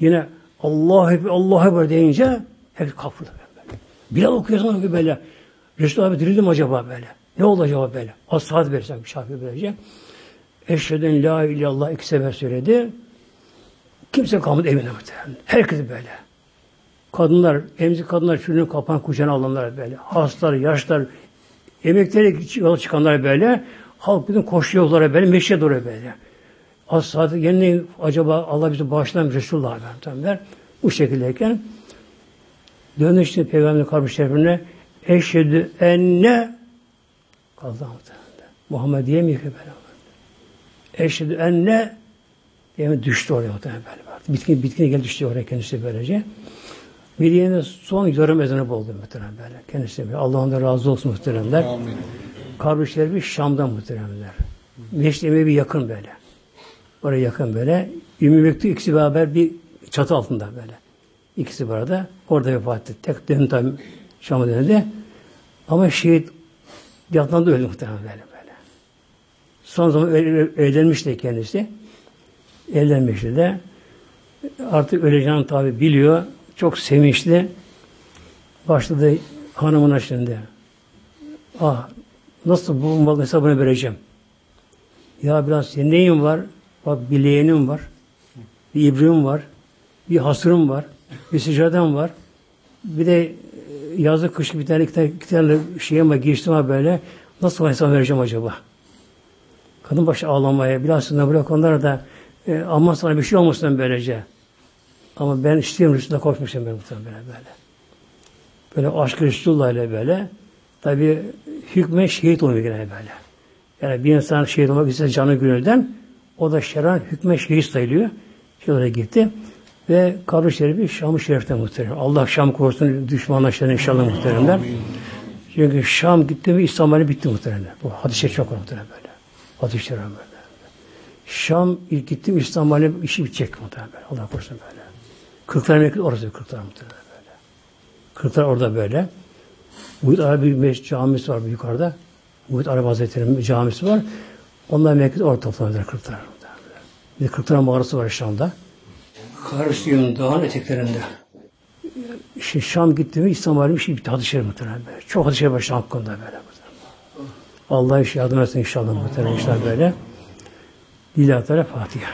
Yine Allahu Ekber, Allahu Ekber deyince hep böyle. Bilal okuyor, okuyor böyle. Resul abi dirildi mi acaba böyle? Ne oldu acaba böyle? Az saat versek bir şafi böylece. Eşheden la illallah iki sefer söyledi. Kimse kalmadı evine muhtemelen. Herkes böyle. Kadınlar, emzik kadınlar çocuğunu kapan kucağına alanlar böyle. Hastalar, yaşlar, emekleri yola çıkanlar böyle. Halk bütün koşuyor yollara böyle, meşe doğru böyle. Saat yeni acaba Allah bizi bağışlar mı Resulullah Efendimizler. Bu şekildeyken döndü işte Peygamber kabri şerifine eşhedü enne kaldı. Muhammed diyemiyor ki böyle. Eşhedü enne yani düştü oraya muhtemelen böyle. Bitkin, bitkine geldi düştü oraya kendisi böylece. Medine'de son yarım ezanı buldu muhtemelen böyle. Kendisi böyle. Allah'ın da razı olsun muhteremler. Kabri şerifi Şam'dan muhteremler. Meşri Emevi yakın böyle. Oraya yakın böyle. Ümmü Mektu ikisi beraber bir çatı altında böyle. İkisi bu arada. Orada vefat etti. Tek dönem tam Şam'a dönemde. Ama şehit yatağında öldü muhtemelen böyle. böyle. Son zaman evlenmişti kendisi. Evlenmişti de. Artık öleceğini tabi biliyor. Çok sevinçli. Başladı hanımına şimdi. Ah nasıl bu mal hesabını vereceğim? Ya biraz neyin var? Bak bir leğenim var. Bir ibrim var. Bir hasırım var. Bir sıcadan var. Bir de yazı kış bir tane iki tane, şeyim var, giriştim var böyle. Nasıl hesap vereceğim acaba? Kadın başı ağlamaya, bilhassa bırak onlara da e, aman sana bir şey olmasın böylece. Ama ben istiyorum Resulullah koşmuşum ben muhtemelen böyle böyle. Aşk Resulullah ile böyle. Tabi hükme şehit oluyor gene böyle. Yani bir insan şehit olmak isterse canı gönülden o da şeran hükme şehit sayılıyor. Şöyle gitti. Ve kabri şerifi Şam-ı Şerif'te muhterem. Allah Şam korusun düşmanlaşlarına inşallah muhteremler. Çünkü Şam gitti ve İslam bitti muhteremler. Bu hadis-i çok muhterem böyle. Hadis-i böyle. Şam ilk gittim İslam alemi işi bitecek muhterem böyle. Allah korusun böyle. Kırklar memleket orası Kırklar muhtemelen böyle. Kırklar orada böyle. Muhit Arabi camisi var yukarıda. Muhit Arabi Hazretleri'nin camisi var. Onlar memleket orada toplanırlar Kırklar. Bir Kırklar mağarası var Şam'da. Karısıyım dağın eteklerinde. İşte Şam gittiğimde İslam alemi şey bitti. Hadis-i Şerif muhtemelen böyle. Çok hadis-i Şerif var Şam hakkında böyle. Allah iş yardım etsin inşallah muhtemelen inşallah böyle. Lillahi Teala Fatiha.